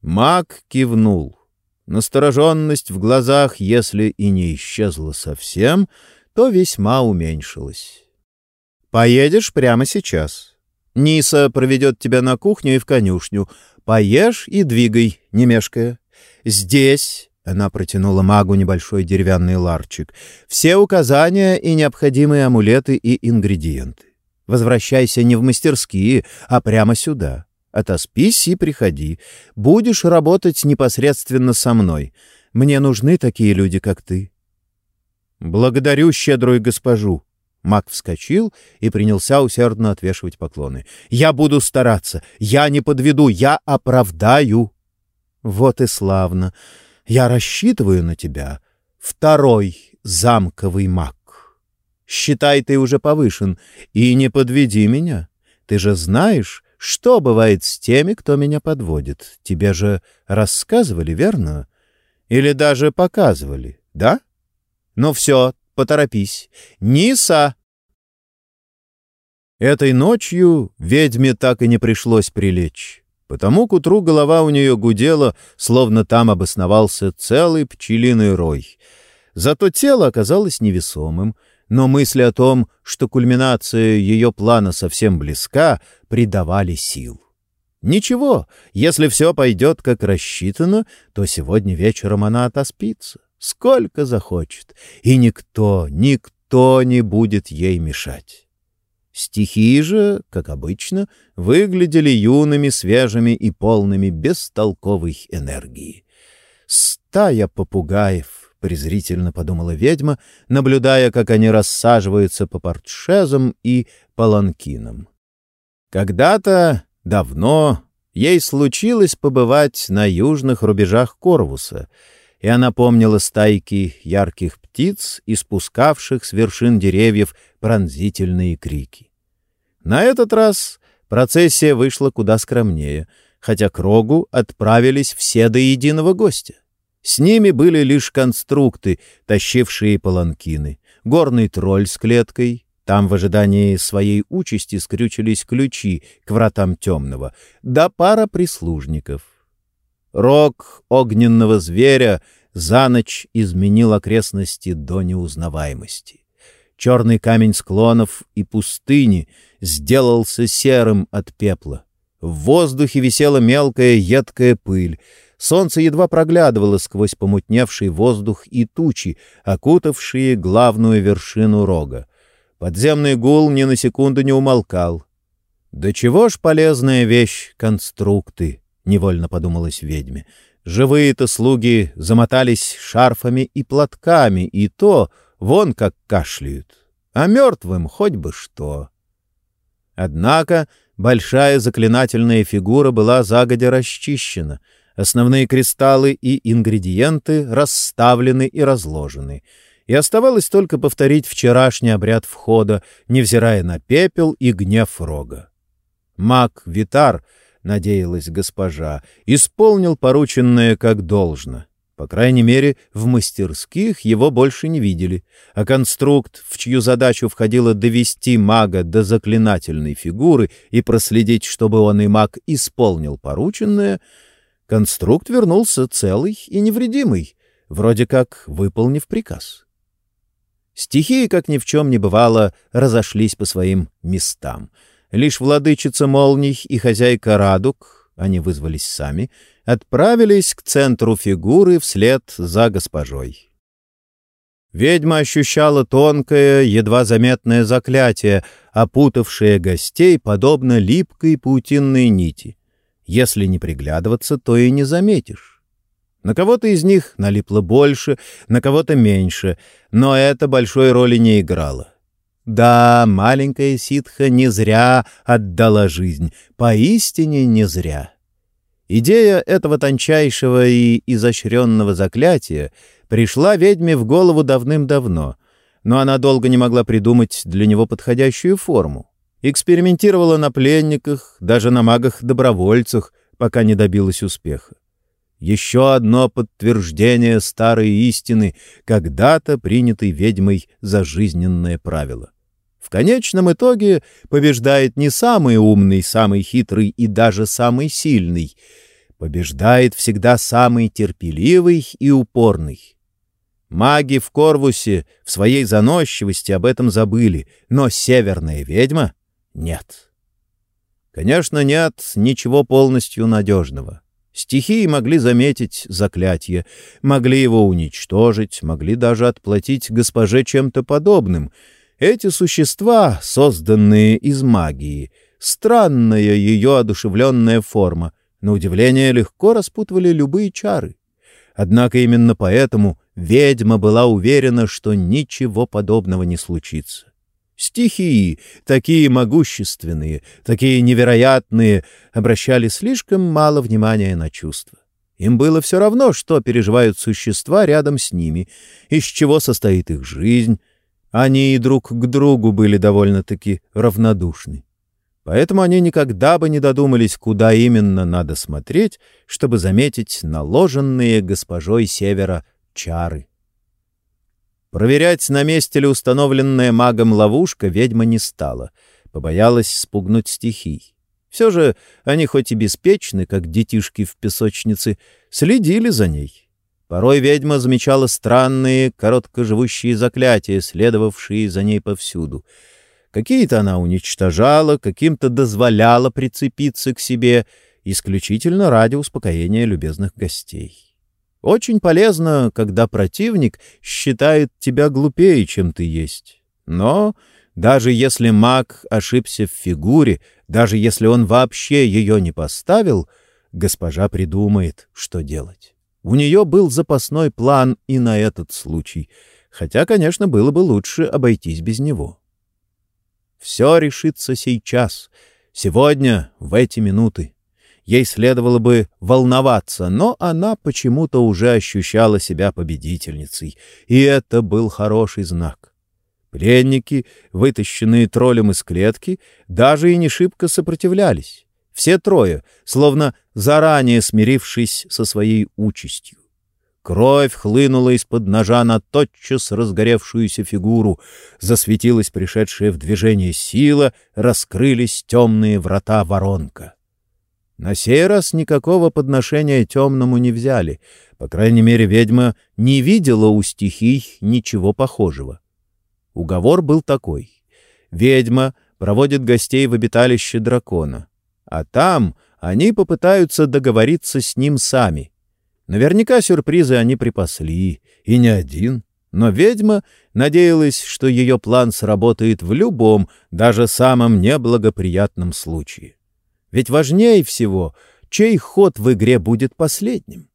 Маг кивнул. Настороженность в глазах, если и не исчезла совсем, то весьма уменьшилась. «Поедешь прямо сейчас. Ниса проведет тебя на кухню и в конюшню. Поешь и двигай, не мешкая. Здесь она протянула магу небольшой деревянный ларчик. «Все указания и необходимые амулеты и ингредиенты. Возвращайся не в мастерские, а прямо сюда. Отоспись и приходи. Будешь работать непосредственно со мной. Мне нужны такие люди, как ты». «Благодарю щедрую госпожу». Маг вскочил и принялся усердно отвешивать поклоны. «Я буду стараться! Я не подведу! Я оправдаю!» «Вот и славно! Я рассчитываю на тебя, второй замковый маг. Считай, ты уже повышен, и не подведи меня. Ты же знаешь, что бывает с теми, кто меня подводит. Тебе же рассказывали, верно? Или даже показывали, да? Ну все, поторопись. Ниса!» Этой ночью ведьме так и не пришлось прилечь. Потому к утру голова у нее гудела, словно там обосновался целый пчелиный рой. Зато тело оказалось невесомым, но мысли о том, что кульминация ее плана совсем близка, придавали сил. Ничего, если все пойдет как рассчитано, то сегодня вечером она отоспится сколько захочет, и никто, никто не будет ей мешать. Стихи же, как обычно, выглядели юными, свежими и полными бестолковой энергии. «Стая попугаев», — презрительно подумала ведьма, наблюдая, как они рассаживаются по портшезам и паланкинам. Когда-то, давно, ей случилось побывать на южных рубежах Корвуса — и она помнила стайки ярких птиц, испускавших с вершин деревьев пронзительные крики. На этот раз процессия вышла куда скромнее, хотя к рогу отправились все до единого гостя. С ними были лишь конструкты, тащившие паланкины, горный тролль с клеткой, там в ожидании своей участи скрючились ключи к вратам темного, да пара прислужников — Рог огненного зверя за ночь изменил окрестности до неузнаваемости. Черный камень склонов и пустыни сделался серым от пепла. В воздухе висела мелкая едкая пыль. Солнце едва проглядывало сквозь помутневший воздух и тучи, окутавшие главную вершину рога. Подземный гул ни на секунду не умолкал. Да чего ж полезная вещь — конструкты! Невольно подумалось ведьме. Живые-то слуги замотались шарфами и платками, и то вон как кашляют. А мертвым хоть бы что. Однако большая заклинательная фигура была загодя расчищена, основные кристаллы и ингредиенты расставлены и разложены, и оставалось только повторить вчерашний обряд входа, невзирая на пепел и гнев рога. Маг Витар — надеялась госпожа, исполнил порученное как должно. По крайней мере, в мастерских его больше не видели, а конструкт, в чью задачу входило довести мага до заклинательной фигуры и проследить, чтобы он и маг исполнил порученное, конструкт вернулся целый и невредимый, вроде как выполнив приказ. Стихии, как ни в чем не бывало, разошлись по своим местам — Лишь владычица молний и хозяйка радуг, они вызвались сами, отправились к центру фигуры вслед за госпожой. Ведьма ощущала тонкое, едва заметное заклятие, опутавшее гостей, подобно липкой паутинной нити. Если не приглядываться, то и не заметишь. На кого-то из них налипло больше, на кого-то меньше, но это большой роли не играло. Да, маленькая ситха не зря отдала жизнь, поистине не зря. Идея этого тончайшего и изощренного заклятия пришла ведьме в голову давным-давно, но она долго не могла придумать для него подходящую форму. Экспериментировала на пленниках, даже на магах-добровольцах, пока не добилась успеха. Еще одно подтверждение старой истины, когда-то принятой ведьмой за жизненное правило. В конечном итоге побеждает не самый умный, самый хитрый и даже самый сильный. Побеждает всегда самый терпеливый и упорный. Маги в Корвусе в своей заносчивости об этом забыли, но северная ведьма — нет. Конечно, нет ничего полностью надежного. Стихии могли заметить заклятие, могли его уничтожить, могли даже отплатить госпоже чем-то подобным — эти существа, созданные из магии, странная ее одушевленная форма, на удивление легко распутывали любые чары. Однако именно поэтому ведьма была уверена, что ничего подобного не случится. Стихии, такие могущественные, такие невероятные, обращали слишком мало внимания на чувства. Им было все равно, что переживают существа рядом с ними, из чего состоит их жизнь. Они и друг к другу были довольно-таки равнодушны. Поэтому они никогда бы не додумались, куда именно надо смотреть, чтобы заметить наложенные госпожой Севера чары. Проверять, на месте ли установленная магом ловушка, ведьма не стала, побоялась спугнуть стихий. Все же они хоть и беспечны, как детишки в песочнице, следили за ней. Порой ведьма замечала странные, короткоживущие заклятия, следовавшие за ней повсюду. Какие-то она уничтожала, каким-то дозволяла прицепиться к себе, исключительно ради успокоения любезных гостей. Очень полезно, когда противник считает тебя глупее, чем ты есть. Но даже если маг ошибся в фигуре, даже если он вообще ее не поставил, госпожа придумает, что делать. У нее был запасной план и на этот случай, хотя, конечно, было бы лучше обойтись без него. Все решится сейчас, сегодня, в эти минуты. Ей следовало бы волноваться, но она почему-то уже ощущала себя победительницей, и это был хороший знак. Пленники, вытащенные троллем из клетки, даже и не шибко сопротивлялись. Все трое, словно заранее смирившись со своей участью. Кровь хлынула из-под ножа на тотчас разгоревшуюся фигуру, засветилась пришедшая в движение сила, раскрылись темные врата воронка. На сей раз никакого подношения темному не взяли, по крайней мере, ведьма не видела у стихий ничего похожего. Уговор был такой. Ведьма проводит гостей в обиталище дракона, а там они попытаются договориться с ним сами. Наверняка сюрпризы они припасли, и не один. Но ведьма надеялась, что ее план сработает в любом, даже самом неблагоприятном случае. Ведь важнее всего, чей ход в игре будет последним.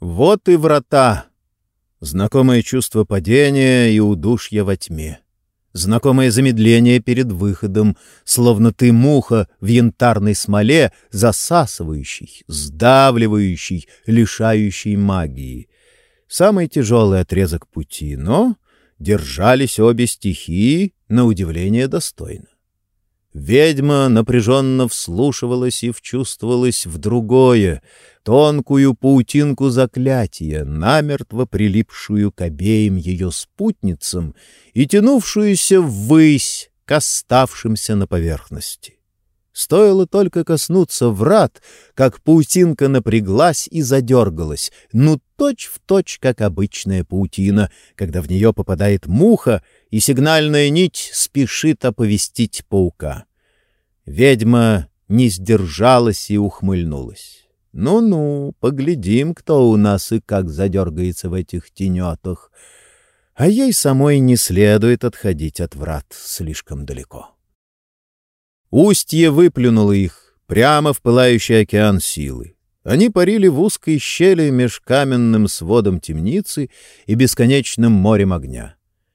Вот и врата, Знакомое чувство падения и удушья во тьме. Знакомое замедление перед выходом, словно ты муха в янтарной смоле, засасывающий, сдавливающий, лишающий магии. Самый тяжелый отрезок пути, но держались обе стихии на удивление достойно. Ведьма напряженно вслушивалась и вчувствовалась в другое, тонкую паутинку заклятия, намертво прилипшую к обеим ее спутницам и тянувшуюся ввысь к оставшимся на поверхности. Стоило только коснуться врат, как паутинка напряглась и задергалась, ну точь-в-точь, точь, как обычная паутина, когда в нее попадает муха, и сигнальная нить спешит оповестить паука. Ведьма не сдержалась и ухмыльнулась. «Ну-ну, поглядим, кто у нас и как задергается в этих тенетах. А ей самой не следует отходить от врат слишком далеко». Устье выплюнуло их прямо в пылающий океан силы. Они парили в узкой щели меж каменным сводом темницы и бесконечным морем огня.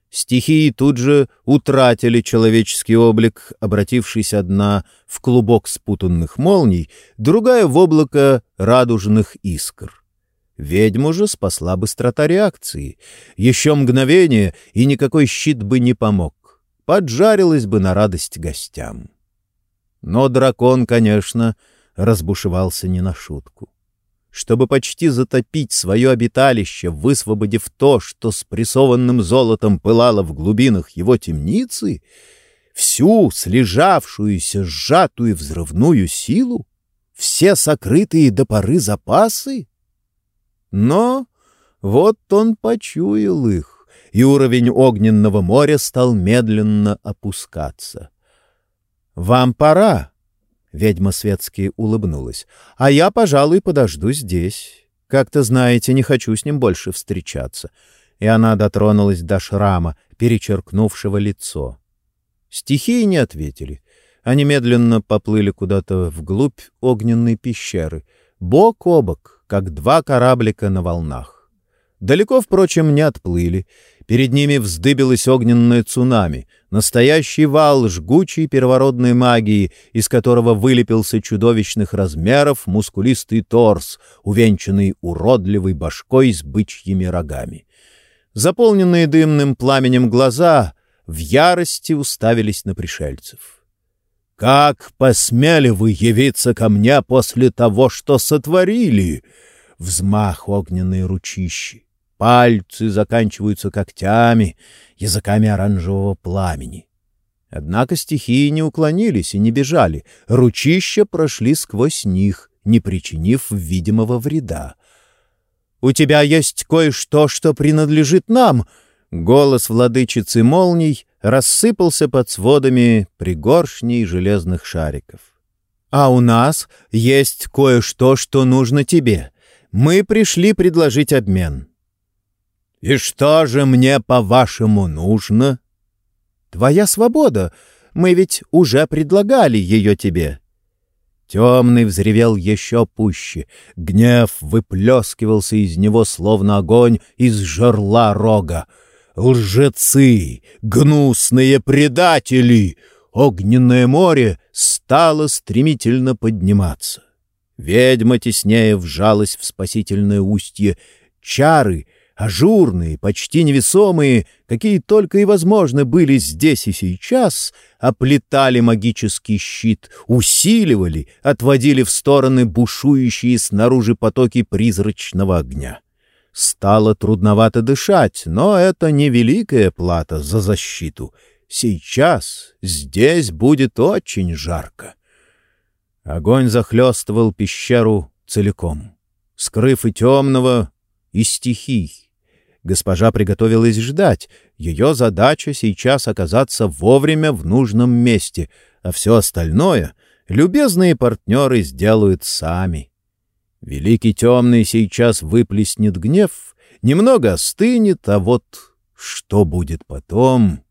Стихии тут же утратили человеческий облик, обратившись одна в клубок спутанных молний, другая в облако радужных искр. Ведьму же спасла быстрота реакции. Еще мгновение, и никакой щит бы не помог. Поджарилась бы на радость гостям. Но дракон, конечно, разбушевался не на шутку чтобы почти затопить свое обиталище, высвободив то, что с прессованным золотом пылало в глубинах его темницы, всю слежавшуюся, сжатую взрывную силу, все сокрытые до поры запасы? Но вот он почуял их, и уровень огненного моря стал медленно опускаться. «Вам пора», Ведьма светски улыбнулась. «А я, пожалуй, подожду здесь. Как-то, знаете, не хочу с ним больше встречаться». И она дотронулась до шрама, перечеркнувшего лицо. Стихии не ответили. Они медленно поплыли куда-то вглубь огненной пещеры, бок о бок, как два кораблика на волнах. Далеко, впрочем, не отплыли. Перед ними вздыбилось огненное цунами, настоящий вал жгучей первородной магии, из которого вылепился чудовищных размеров мускулистый торс, увенчанный уродливой башкой с бычьими рогами. Заполненные дымным пламенем глаза в ярости уставились на пришельцев. «Как посмели вы явиться ко мне после того, что сотворили?» Взмах огненной ручищи. Пальцы заканчиваются когтями, языками оранжевого пламени. Однако стихии не уклонились и не бежали. Ручища прошли сквозь них, не причинив видимого вреда. «У тебя есть кое-что, что принадлежит нам!» Голос владычицы молний рассыпался под сводами пригоршней железных шариков. «А у нас есть кое-что, что нужно тебе. Мы пришли предложить обмен. «И что же мне, по-вашему, нужно?» «Твоя свобода. Мы ведь уже предлагали ее тебе». Темный взревел еще пуще. Гнев выплескивался из него, словно огонь из жерла рога. «Лжецы! Гнусные предатели!» Огненное море стало стремительно подниматься. Ведьма теснее вжалась в спасительное устье. Чары — ажурные, почти невесомые, какие только и возможно были здесь и сейчас, оплетали магический щит, усиливали, отводили в стороны бушующие снаружи потоки призрачного огня. Стало трудновато дышать, но это не великая плата за защиту. Сейчас здесь будет очень жарко. Огонь захлестывал пещеру целиком, скрыв и темного, и стихий. Госпожа приготовилась ждать. Ее задача сейчас оказаться вовремя в нужном месте, а все остальное любезные партнеры сделают сами. Великий темный сейчас выплеснет гнев, немного остынет, а вот что будет потом?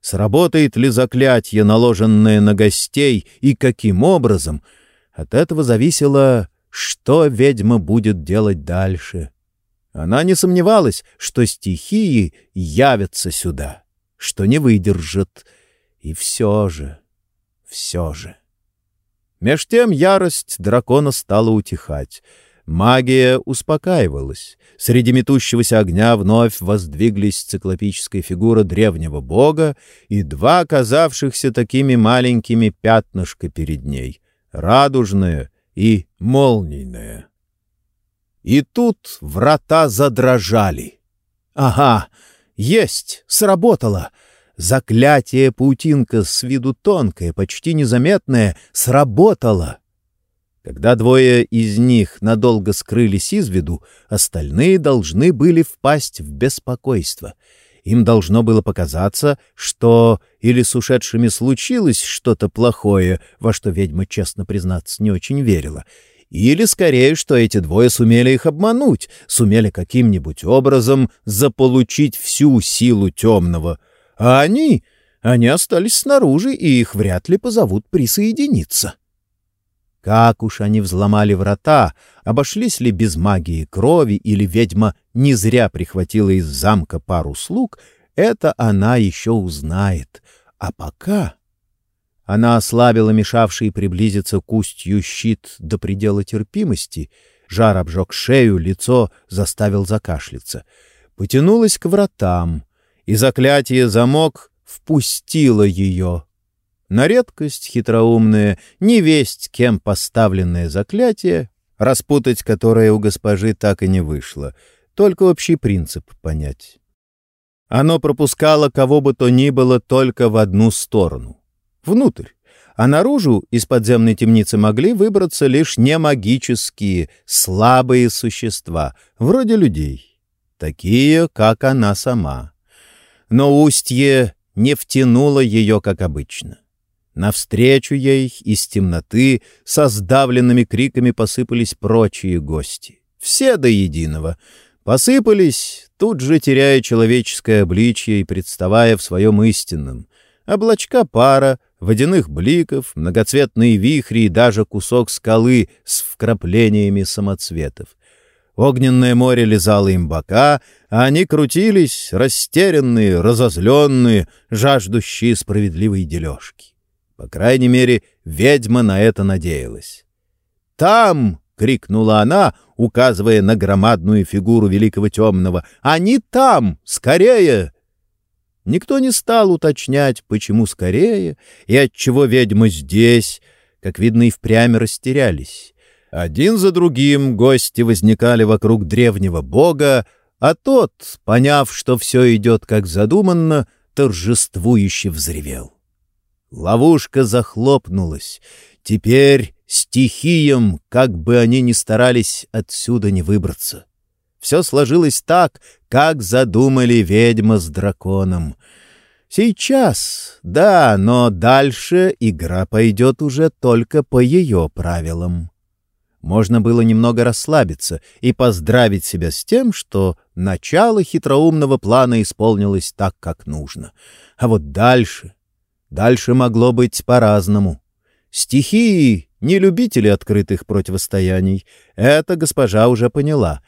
Сработает ли заклятие, наложенное на гостей, и каким образом? От этого зависело, что ведьма будет делать дальше. — она не сомневалась, что стихии явятся сюда, что не выдержат. И все же, все же. Меж тем ярость дракона стала утихать. Магия успокаивалась. Среди метущегося огня вновь воздвиглись циклопическая фигура древнего бога и два оказавшихся такими маленькими пятнышка перед ней — радужное и молнийное. И тут врата задрожали. Ага, есть, сработало. Заклятие паутинка с виду тонкое, почти незаметное, сработало. Когда двое из них надолго скрылись из виду, остальные должны были впасть в беспокойство. Им должно было показаться, что или с ушедшими случилось что-то плохое, во что ведьма, честно признаться, не очень верила, или, скорее, что эти двое сумели их обмануть, сумели каким-нибудь образом заполучить всю силу темного. А они... они остались снаружи, и их вряд ли позовут присоединиться. Как уж они взломали врата, обошлись ли без магии крови, или ведьма не зря прихватила из замка пару слуг, это она еще узнает. А пока... Она ослабила мешавший приблизиться к устью щит до предела терпимости. Жар обжег шею, лицо заставил закашляться. Потянулась к вратам, и заклятие замок впустило ее. На редкость хитроумное, невесть кем поставленное заклятие, распутать которое у госпожи так и не вышло, только общий принцип понять. Оно пропускало кого бы то ни было только в одну сторону внутрь, а наружу из подземной темницы могли выбраться лишь немагические, слабые существа, вроде людей, такие, как она сама. Но устье не втянуло ее, как обычно. Навстречу ей из темноты со сдавленными криками посыпались прочие гости. Все до единого. Посыпались, тут же теряя человеческое обличье и представая в своем истинном. Облачка пара, водяных бликов, многоцветные вихри и даже кусок скалы с вкраплениями самоцветов. Огненное море лизало им бока, а они крутились, растерянные, разозленные, жаждущие справедливой дележки. По крайней мере, ведьма на это надеялась. «Там!» — крикнула она, указывая на громадную фигуру великого темного. «Они там! Скорее!» Никто не стал уточнять, почему скорее и отчего ведьма здесь, как видно, и впрямь растерялись. Один за другим гости возникали вокруг древнего бога, а тот, поняв, что все идет как задуманно, торжествующе взревел. Ловушка захлопнулась. Теперь стихиям, как бы они ни старались, отсюда не выбраться. Все сложилось так, как задумали ведьма с драконом. Сейчас, да, но дальше игра пойдет уже только по ее правилам. Можно было немного расслабиться и поздравить себя с тем, что начало хитроумного плана исполнилось так, как нужно. А вот дальше... Дальше могло быть по-разному. Стихии — не любители открытых противостояний. Это госпожа уже поняла.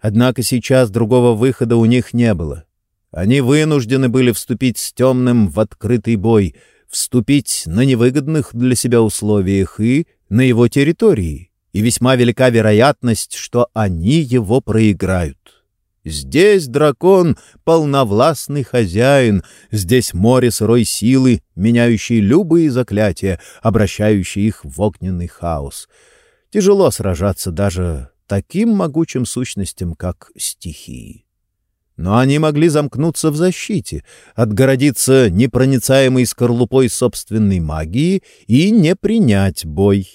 Однако сейчас другого выхода у них не было. Они вынуждены были вступить с темным в открытый бой, вступить на невыгодных для себя условиях и на его территории. И весьма велика вероятность, что они его проиграют. Здесь дракон — полновластный хозяин, здесь море сырой силы, меняющей любые заклятия, обращающие их в огненный хаос. Тяжело сражаться даже таким могучим сущностям, как стихии. Но они могли замкнуться в защите, отгородиться непроницаемой скорлупой собственной магии и не принять бой.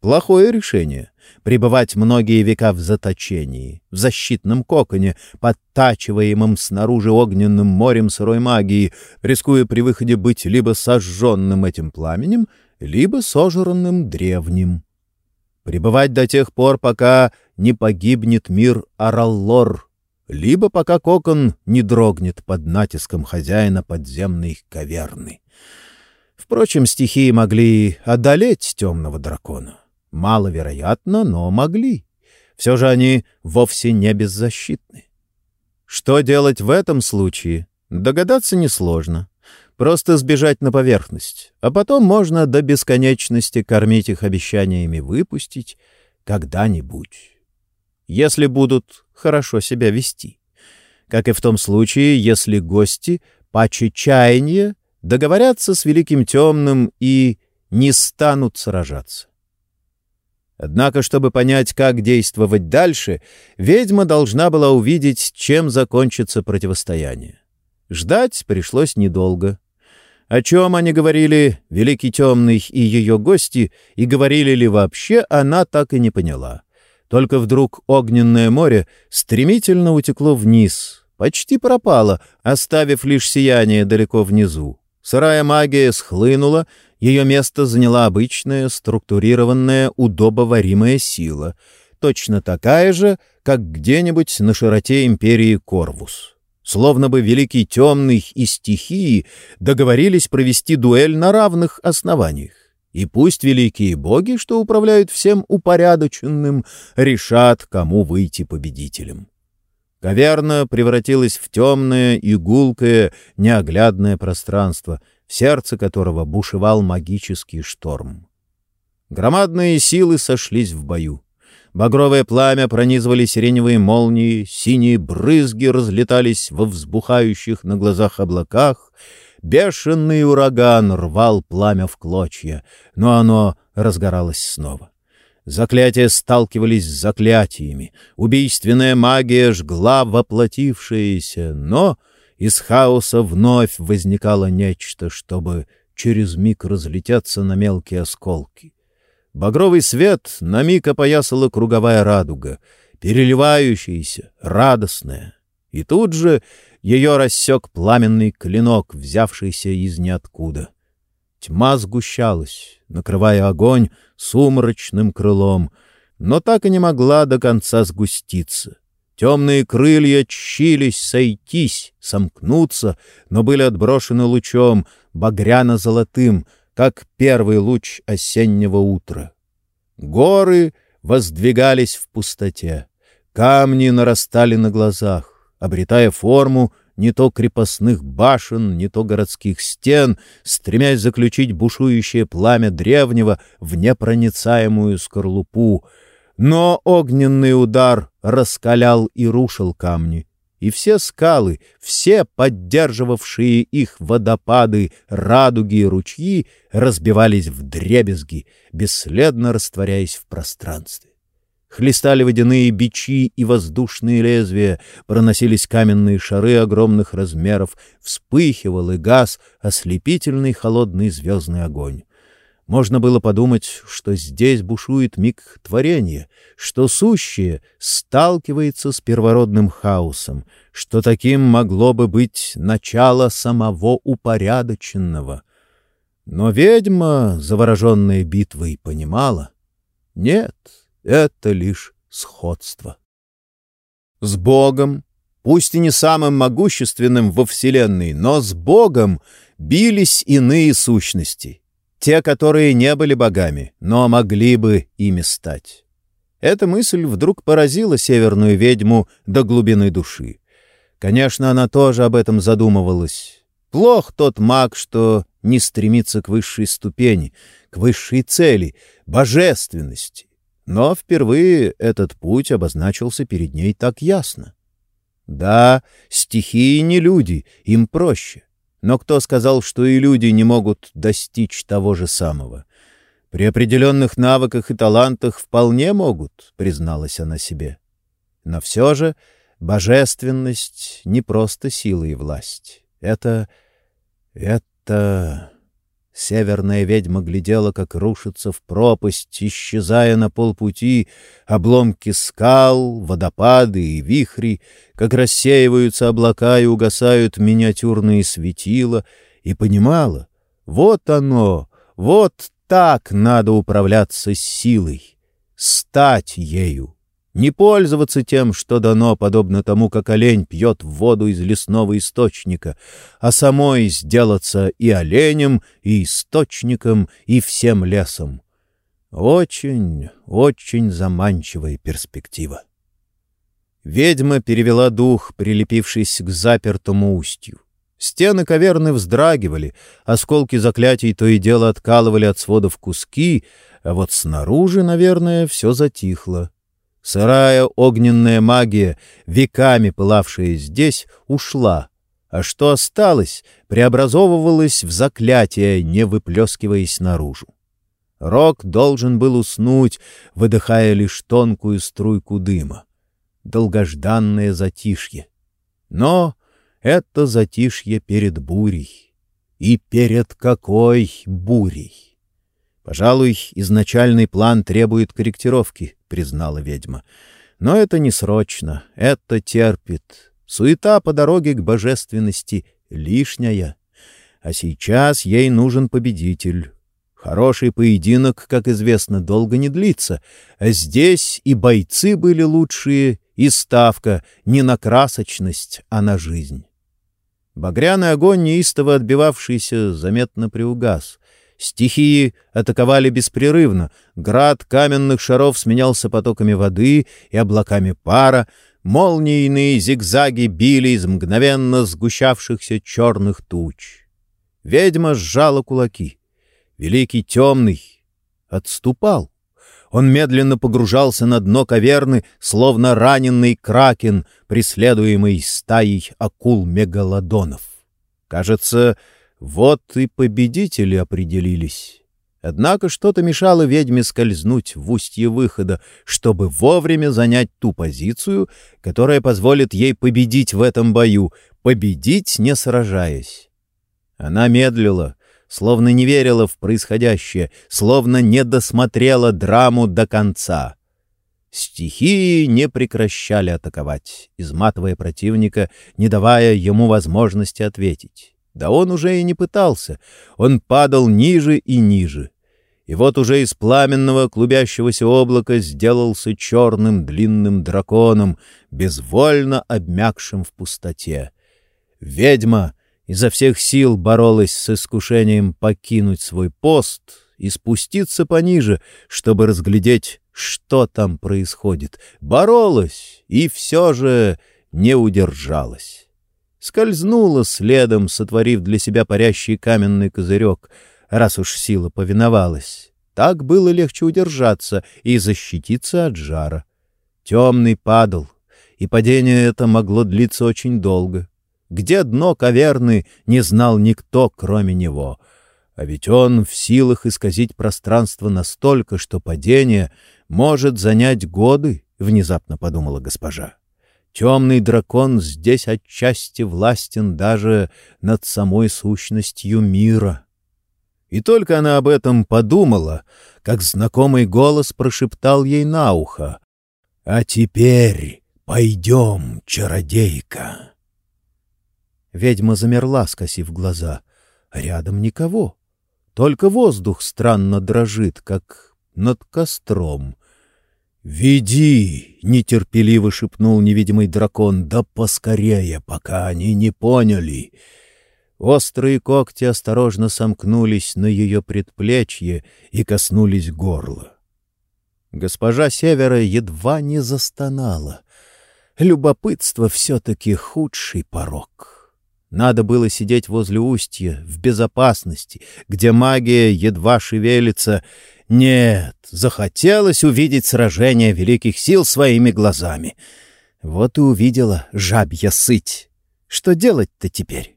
Плохое решение — пребывать многие века в заточении, в защитном коконе, подтачиваемом снаружи огненным морем сырой магии, рискуя при выходе быть либо сожженным этим пламенем, либо сожранным древним. Пребывать до тех пор, пока не погибнет мир Араллор, либо пока кокон не дрогнет под натиском хозяина подземной каверны. Впрочем, стихии могли одолеть темного дракона. Маловероятно, но могли. Все же они вовсе не беззащитны. Что делать в этом случае? Догадаться несложно. Просто сбежать на поверхность, а потом можно до бесконечности кормить их обещаниями выпустить когда-нибудь. Если будут хорошо себя вести. Как и в том случае, если гости, паче чаяния, договорятся с Великим Темным и не станут сражаться. Однако, чтобы понять, как действовать дальше, ведьма должна была увидеть, чем закончится противостояние. Ждать пришлось недолго. О чем они говорили, Великий Темный и ее гости, и говорили ли вообще, она так и не поняла. Только вдруг огненное море стремительно утекло вниз, почти пропало, оставив лишь сияние далеко внизу. Сырая магия схлынула, ее место заняла обычная, структурированная, удобоваримая сила, точно такая же, как где-нибудь на широте империи Корвус. Словно бы Великий Темный и стихии договорились провести дуэль на равных основаниях. И пусть великие боги, что управляют всем упорядоченным, решат, кому выйти победителем. Каверна превратилась в темное, игулкое, неоглядное пространство, в сердце которого бушевал магический шторм. Громадные силы сошлись в бою. Багровое пламя пронизывали сиреневые молнии, синие брызги разлетались во взбухающих на глазах облаках, бешеный ураган рвал пламя в клочья, но оно разгоралось снова. Заклятия сталкивались с заклятиями, убийственная магия жгла воплотившееся, но из хаоса вновь возникало нечто, чтобы через миг разлететься на мелкие осколки. Багровый свет на миг опоясала круговая радуга, переливающаяся, радостная. И тут же ее рассек пламенный клинок, взявшийся из ниоткуда. Тьма сгущалась, накрывая огонь сумрачным крылом, но так и не могла до конца сгуститься. Темные крылья чились сойтись, сомкнуться, но были отброшены лучом, багряно-золотым, как первый луч осеннего утра. Горы воздвигались в пустоте. Камни нарастали на глазах, обретая форму не то крепостных башен, не то городских стен, стремясь заключить бушующее пламя древнего в непроницаемую скорлупу. Но огненный удар раскалял и рушил камни, и все скалы, все поддерживавшие их водопады, радуги и ручьи разбивались в дребезги, бесследно растворяясь в пространстве. Хлестали водяные бичи и воздушные лезвия, проносились каменные шары огромных размеров, вспыхивал и газ ослепительный холодный звездный огонь. Можно было подумать, что здесь бушует миг творения, что сущее сталкивается с первородным хаосом, что таким могло бы быть начало самого упорядоченного. Но ведьма, завороженная битвой, понимала — нет — это лишь сходство. С Богом, пусть и не самым могущественным во Вселенной, но с Богом бились иные сущности, те, которые не были богами, но могли бы ими стать. Эта мысль вдруг поразила северную ведьму до глубины души. Конечно, она тоже об этом задумывалась. Плох тот маг, что не стремится к высшей ступени, к высшей цели, божественности. Но впервые этот путь обозначился перед ней так ясно. Да, стихии не люди, им проще. Но кто сказал, что и люди не могут достичь того же самого? При определенных навыках и талантах вполне могут, призналась она себе. Но все же божественность не просто сила и власть. Это... это... Северная ведьма глядела, как рушится в пропасть, исчезая на полпути обломки скал, водопады и вихри, как рассеиваются облака и угасают миниатюрные светила, и понимала, вот оно, вот так надо управляться силой, стать ею. Не пользоваться тем, что дано, подобно тому, как олень пьет воду из лесного источника, а самой сделаться и оленем, и источником, и всем лесом. Очень, очень заманчивая перспектива. Ведьма перевела дух, прилепившись к запертому устью. Стены каверны вздрагивали, осколки заклятий то и дело откалывали от сводов куски, а вот снаружи, наверное, все затихло. Сырая огненная магия, веками пылавшая здесь, ушла, а что осталось, преобразовывалось в заклятие, не выплескиваясь наружу. Рок должен был уснуть, выдыхая лишь тонкую струйку дыма. Долгожданное затишье. Но это затишье перед бурей. И перед какой бурей? Пожалуй, изначальный план требует корректировки, признала ведьма. Но это не срочно, это терпит. Суета по дороге к божественности лишняя. А сейчас ей нужен победитель. Хороший поединок, как известно, долго не длится, а здесь и бойцы были лучшие, и ставка не на красочность, а на жизнь. Багряный огонь, неистово отбивавшийся, заметно приугас. Стихии атаковали беспрерывно, град каменных шаров сменялся потоками воды и облаками пара, молнийные зигзаги били из мгновенно сгущавшихся черных туч. Ведьма сжала кулаки. Великий темный отступал. Он медленно погружался на дно каверны, словно раненый кракен, преследуемый стаей акул-мегалодонов. Кажется, вот и победители определились. Однако что-то мешало ведьме скользнуть в устье выхода, чтобы вовремя занять ту позицию, которая позволит ей победить в этом бою, победить, не сражаясь. Она медлила, словно не верила в происходящее, словно не досмотрела драму до конца. Стихии не прекращали атаковать, изматывая противника, не давая ему возможности ответить. Да он уже и не пытался, он падал ниже и ниже. И вот уже из пламенного клубящегося облака сделался черным длинным драконом, безвольно обмякшим в пустоте. Ведьма изо всех сил боролась с искушением покинуть свой пост и спуститься пониже, чтобы разглядеть, что там происходит. Боролась и все же не удержалась. Скользнула следом, сотворив для себя парящий каменный козырек, раз уж сила повиновалась. Так было легче удержаться и защититься от жара. Темный падал, и падение это могло длиться очень долго. Где дно каверны, не знал никто, кроме него. А ведь он в силах исказить пространство настолько, что падение может занять годы, — внезапно подумала госпожа. Темный дракон здесь отчасти властен даже над самой сущностью мира. И только она об этом подумала, как знакомый голос прошептал ей на ухо. «А теперь пойдем, чародейка!» Ведьма замерла, скосив глаза. Рядом никого. Только воздух странно дрожит, как над костром. «Веди!» — нетерпеливо шепнул невидимый дракон. «Да поскорее, пока они не поняли!» Острые когти осторожно сомкнулись на ее предплечье и коснулись горла. Госпожа Севера едва не застонала. Любопытство все-таки худший порог. Надо было сидеть возле устья, в безопасности, где магия едва шевелится. Нет, захотелось увидеть сражение великих сил своими глазами. Вот и увидела жабья сыть. Что делать-то теперь?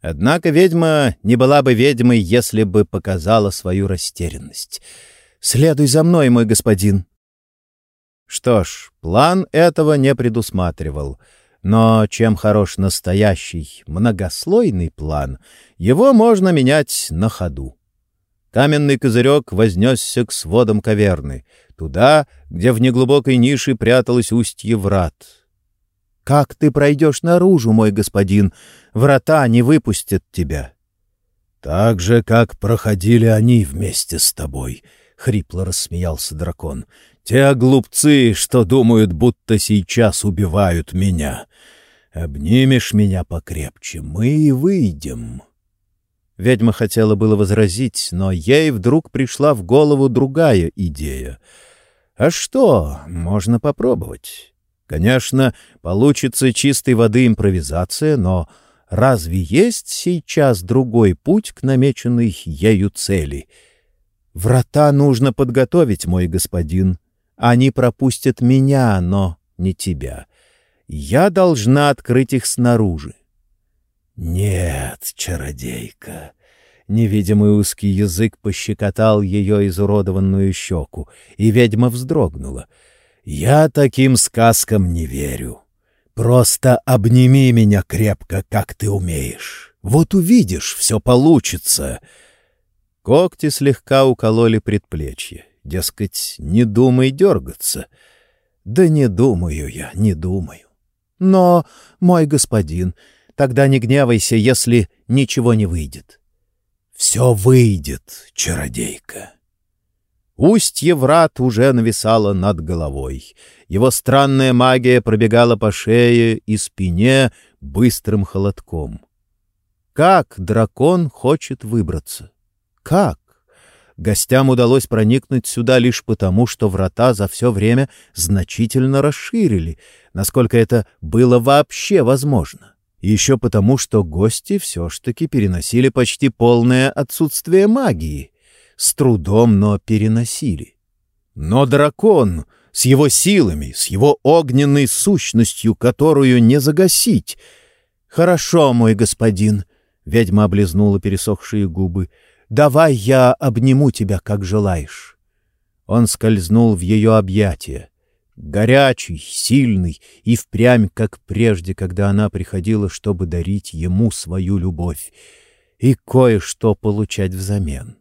Однако ведьма не была бы ведьмой, если бы показала свою растерянность. «Следуй за мной, мой господин». Что ж, план этого не предусматривал — но чем хорош настоящий многослойный план, его можно менять на ходу. Каменный козырек вознесся к сводам каверны, туда, где в неглубокой нише пряталось устье врат. — Как ты пройдешь наружу, мой господин? Врата не выпустят тебя. — Так же, как проходили они вместе с тобой, — хрипло рассмеялся дракон. Те глупцы, что думают, будто сейчас убивают меня. Обнимешь меня покрепче, мы и выйдем. Ведьма хотела было возразить, но ей вдруг пришла в голову другая идея. А что, можно попробовать. Конечно, получится чистой воды импровизация, но разве есть сейчас другой путь к намеченной ею цели? Врата нужно подготовить, мой господин, они пропустят меня, но не тебя. Я должна открыть их снаружи. Нет, чародейка. Невидимый узкий язык пощекотал ее изуродованную щеку, и ведьма вздрогнула. Я таким сказкам не верю. Просто обними меня крепко, как ты умеешь. Вот увидишь, все получится. Когти слегка укололи предплечье. Дескать, не думай дергаться. Да не думаю я, не думаю. Но, мой господин, тогда не гневайся, если ничего не выйдет. Все выйдет, чародейка. Устье врат уже нависало над головой. Его странная магия пробегала по шее и спине быстрым холодком. Как дракон хочет выбраться? Как? Гостям удалось проникнуть сюда лишь потому, что врата за все время значительно расширили, насколько это было вообще возможно. Еще потому, что гости все ж таки переносили почти полное отсутствие магии. С трудом, но переносили. Но дракон с его силами, с его огненной сущностью, которую не загасить. «Хорошо, мой господин», — ведьма облизнула пересохшие губы, — Давай я обниму тебя, как желаешь. Он скользнул в ее объятия. Горячий, сильный и впрямь, как прежде, когда она приходила, чтобы дарить ему свою любовь и кое-что получать взамен.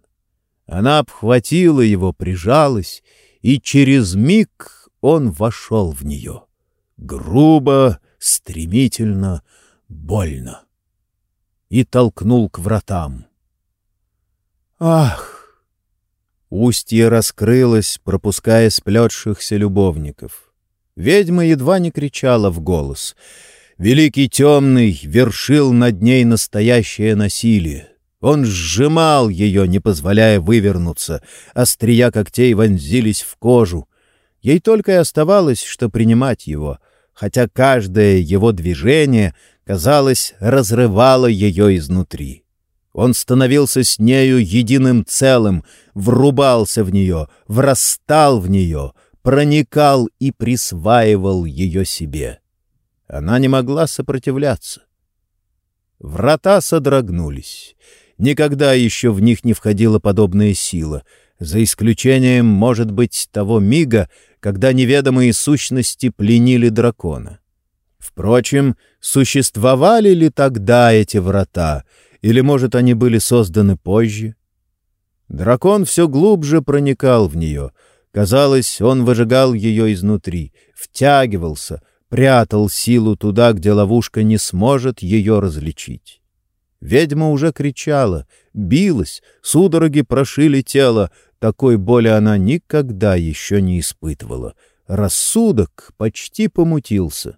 Она обхватила его, прижалась, и через миг он вошел в нее. Грубо, стремительно, больно. И толкнул к вратам. Ах! Устье раскрылось, пропуская сплетшихся любовников. Ведьма едва не кричала в голос. Великий темный вершил над ней настоящее насилие. Он сжимал ее, не позволяя вывернуться. Острия когтей вонзились в кожу. Ей только и оставалось, что принимать его, хотя каждое его движение, казалось, разрывало ее изнутри. Он становился с нею единым целым, врубался в нее, врастал в нее, проникал и присваивал ее себе. Она не могла сопротивляться. Врата содрогнулись. Никогда еще в них не входила подобная сила, за исключением, может быть, того мига, когда неведомые сущности пленили дракона. Впрочем, существовали ли тогда эти врата, или, может, они были созданы позже? Дракон все глубже проникал в нее. Казалось, он выжигал ее изнутри, втягивался, прятал силу туда, где ловушка не сможет ее различить. Ведьма уже кричала, билась, судороги прошили тело, такой боли она никогда еще не испытывала. Рассудок почти помутился.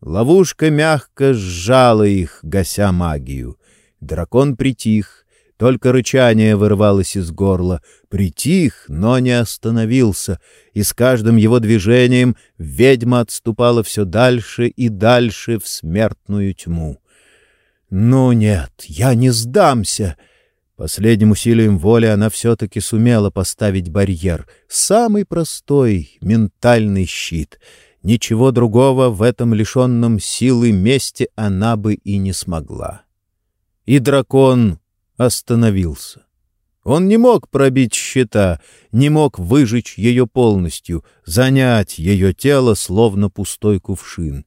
Ловушка мягко сжала их, гася магию. Дракон притих, только рычание вырывалось из горла. Притих, но не остановился, и с каждым его движением ведьма отступала все дальше и дальше в смертную тьму. «Ну нет, я не сдамся!» Последним усилием воли она все-таки сумела поставить барьер. Самый простой ментальный щит. Ничего другого в этом лишенном силы месте она бы и не смогла. И дракон остановился. Он не мог пробить щита, не мог выжечь ее полностью, занять ее тело, словно пустой кувшин.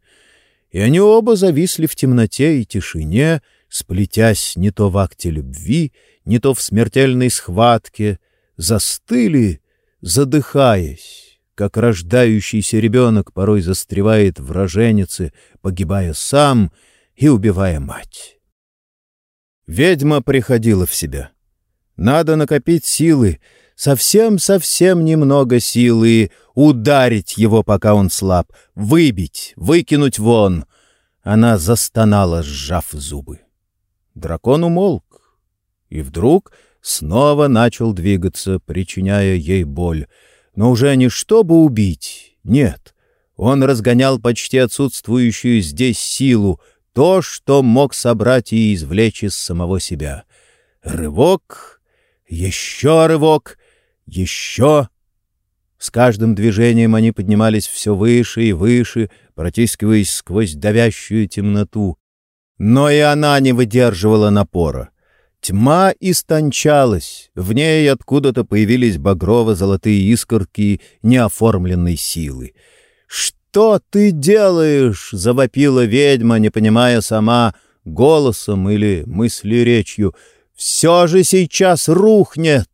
И они оба зависли в темноте и тишине, сплетясь не то в акте любви, не то в смертельной схватке, застыли, задыхаясь, как рождающийся ребенок порой застревает в роженице, погибая сам и убивая мать. Ведьма приходила в себя. Надо накопить силы, совсем-совсем немного силы, ударить его, пока он слаб, выбить, выкинуть вон. Она застонала, сжав зубы. Дракон умолк, и вдруг снова начал двигаться, причиняя ей боль. Но уже не чтобы убить, нет. Он разгонял почти отсутствующую здесь силу, то, что мог собрать и извлечь из самого себя. Рывок, еще рывок, еще... С каждым движением они поднимались все выше и выше, протискиваясь сквозь давящую темноту. Но и она не выдерживала напора. Тьма истончалась, в ней откуда-то появились багрово-золотые искорки неоформленной силы. «Что ты делаешь?» — завопила ведьма, не понимая сама, голосом или мыслеречью. «Все же сейчас рухнет!»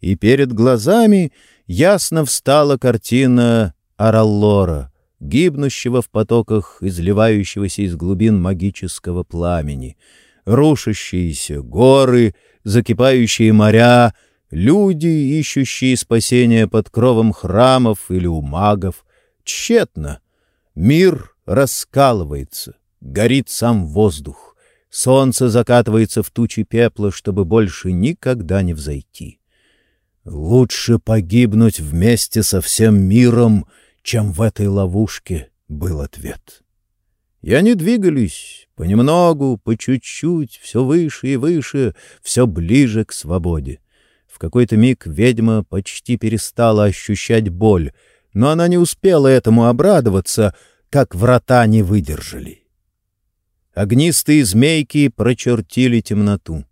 И перед глазами ясно встала картина Араллора, гибнущего в потоках изливающегося из глубин магического пламени. Рушащиеся горы, закипающие моря, люди, ищущие спасения под кровом храмов или у магов — Тщетно. Мир раскалывается, горит сам воздух. Солнце закатывается в тучи пепла, чтобы больше никогда не взойти. Лучше погибнуть вместе со всем миром, чем в этой ловушке, был ответ. И они двигались понемногу, по чуть-чуть, все выше и выше, все ближе к свободе. В какой-то миг ведьма почти перестала ощущать боль — но она не успела этому обрадоваться, как врата не выдержали. Огнистые змейки прочертили темноту.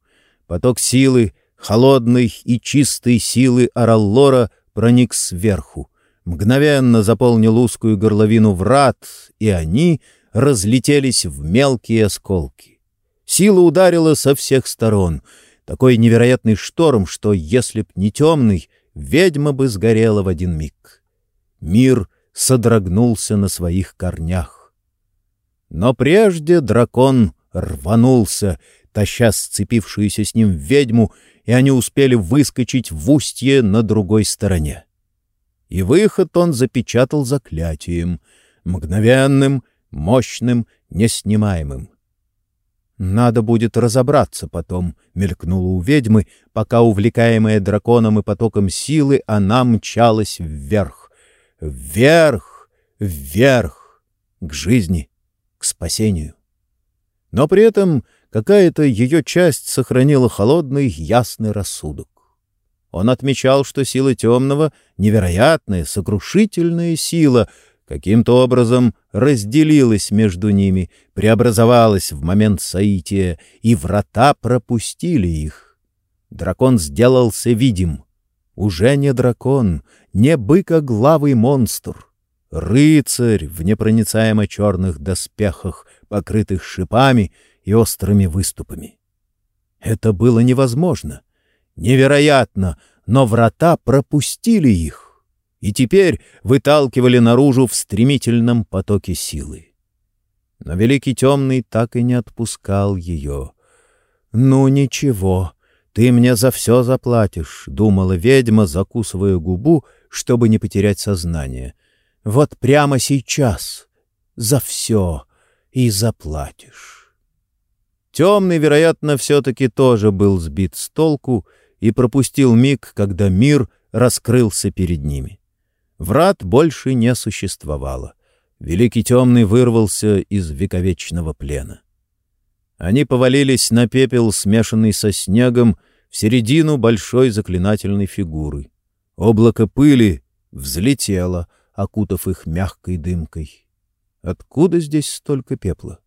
Поток силы, холодной и чистой силы Араллора проник сверху, мгновенно заполнил узкую горловину врат, и они разлетелись в мелкие осколки. Сила ударила со всех сторон. Такой невероятный шторм, что, если б не темный, ведьма бы сгорела в один миг. Мир содрогнулся на своих корнях. Но прежде дракон рванулся, таща сцепившуюся с ним ведьму, и они успели выскочить в устье на другой стороне. И выход он запечатал заклятием, мгновенным, мощным, неснимаемым. Надо будет разобраться потом, мелькнуло у ведьмы, пока, увлекаемая драконом и потоком силы, она мчалась вверх. Вверх, вверх, к жизни, к спасению. Но при этом какая-то ее часть сохранила холодный, ясный рассудок. Он отмечал, что сила темного — невероятная, сокрушительная сила — каким-то образом разделилась между ними, преобразовалась в момент соития, и врата пропустили их. Дракон сделался видим. Уже не дракон, не быкоглавый монстр. Рыцарь в непроницаемо черных доспехах, покрытых шипами и острыми выступами. Это было невозможно, невероятно, но врата пропустили их и теперь выталкивали наружу в стремительном потоке силы. Но Великий Темный так и не отпускал ее. «Ну ничего, ты мне за все заплатишь», — думала ведьма, закусывая губу, чтобы не потерять сознание. «Вот прямо сейчас за все и заплатишь». Темный, вероятно, все-таки тоже был сбит с толку и пропустил миг, когда мир раскрылся перед ними. Врат больше не существовало. Великий Темный вырвался из вековечного плена. Они повалились на пепел, смешанный со снегом, в середину большой заклинательной фигуры. Облако пыли взлетело, окутав их мягкой дымкой. Откуда здесь столько пепла?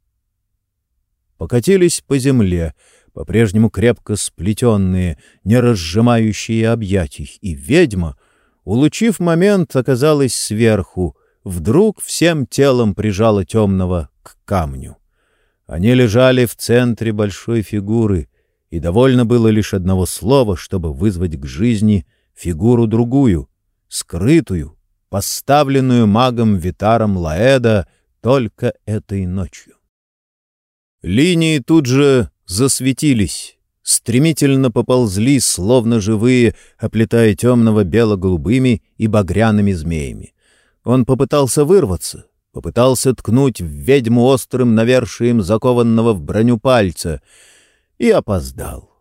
Покатились по земле, по-прежнему крепко сплетенные, не разжимающие объятий, и ведьма — улучив момент, оказалась сверху, вдруг всем телом прижала темного к камню. Они лежали в центре большой фигуры, и довольно было лишь одного слова, чтобы вызвать к жизни фигуру другую, скрытую, поставленную магом Витаром Лаэда только этой ночью. Линии тут же засветились, стремительно поползли, словно живые, оплетая темного бело-голубыми и багряными змеями. Он попытался вырваться, попытался ткнуть в ведьму острым навершием закованного в броню пальца и опоздал.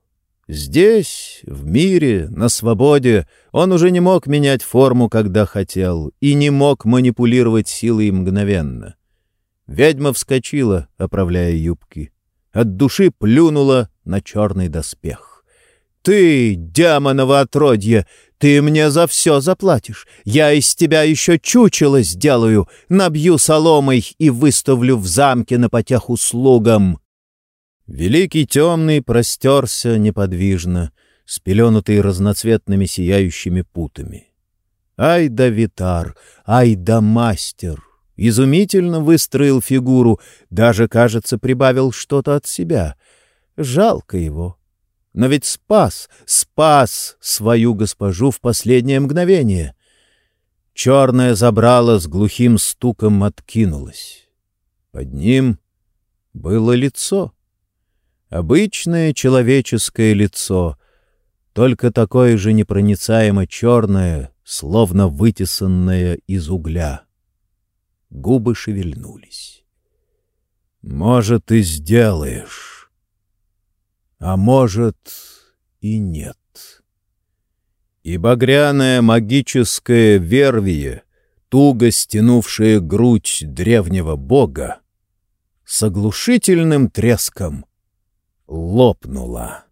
Здесь, в мире, на свободе, он уже не мог менять форму, когда хотел, и не мог манипулировать силой мгновенно. Ведьма вскочила, оправляя юбки. От души плюнула на черный доспех. «Ты, демоново отродье, ты мне за все заплатишь. Я из тебя еще чучело сделаю, набью соломой и выставлю в замке на потеху слугам». Великий темный простерся неподвижно, спеленутый разноцветными сияющими путами. Ай да Витар, ай да мастер! Изумительно выстроил фигуру, даже, кажется, прибавил что-то от себя — Жалко его. Но ведь спас, спас свою госпожу в последнее мгновение. Черное забрало с глухим стуком откинулось. Под ним было лицо. Обычное человеческое лицо, только такое же непроницаемо черное, словно вытесанное из угля. Губы шевельнулись. «Может, и сделаешь» а может и нет. И багряное магическое вервие, туго стянувшее грудь древнего бога, с оглушительным треском лопнула.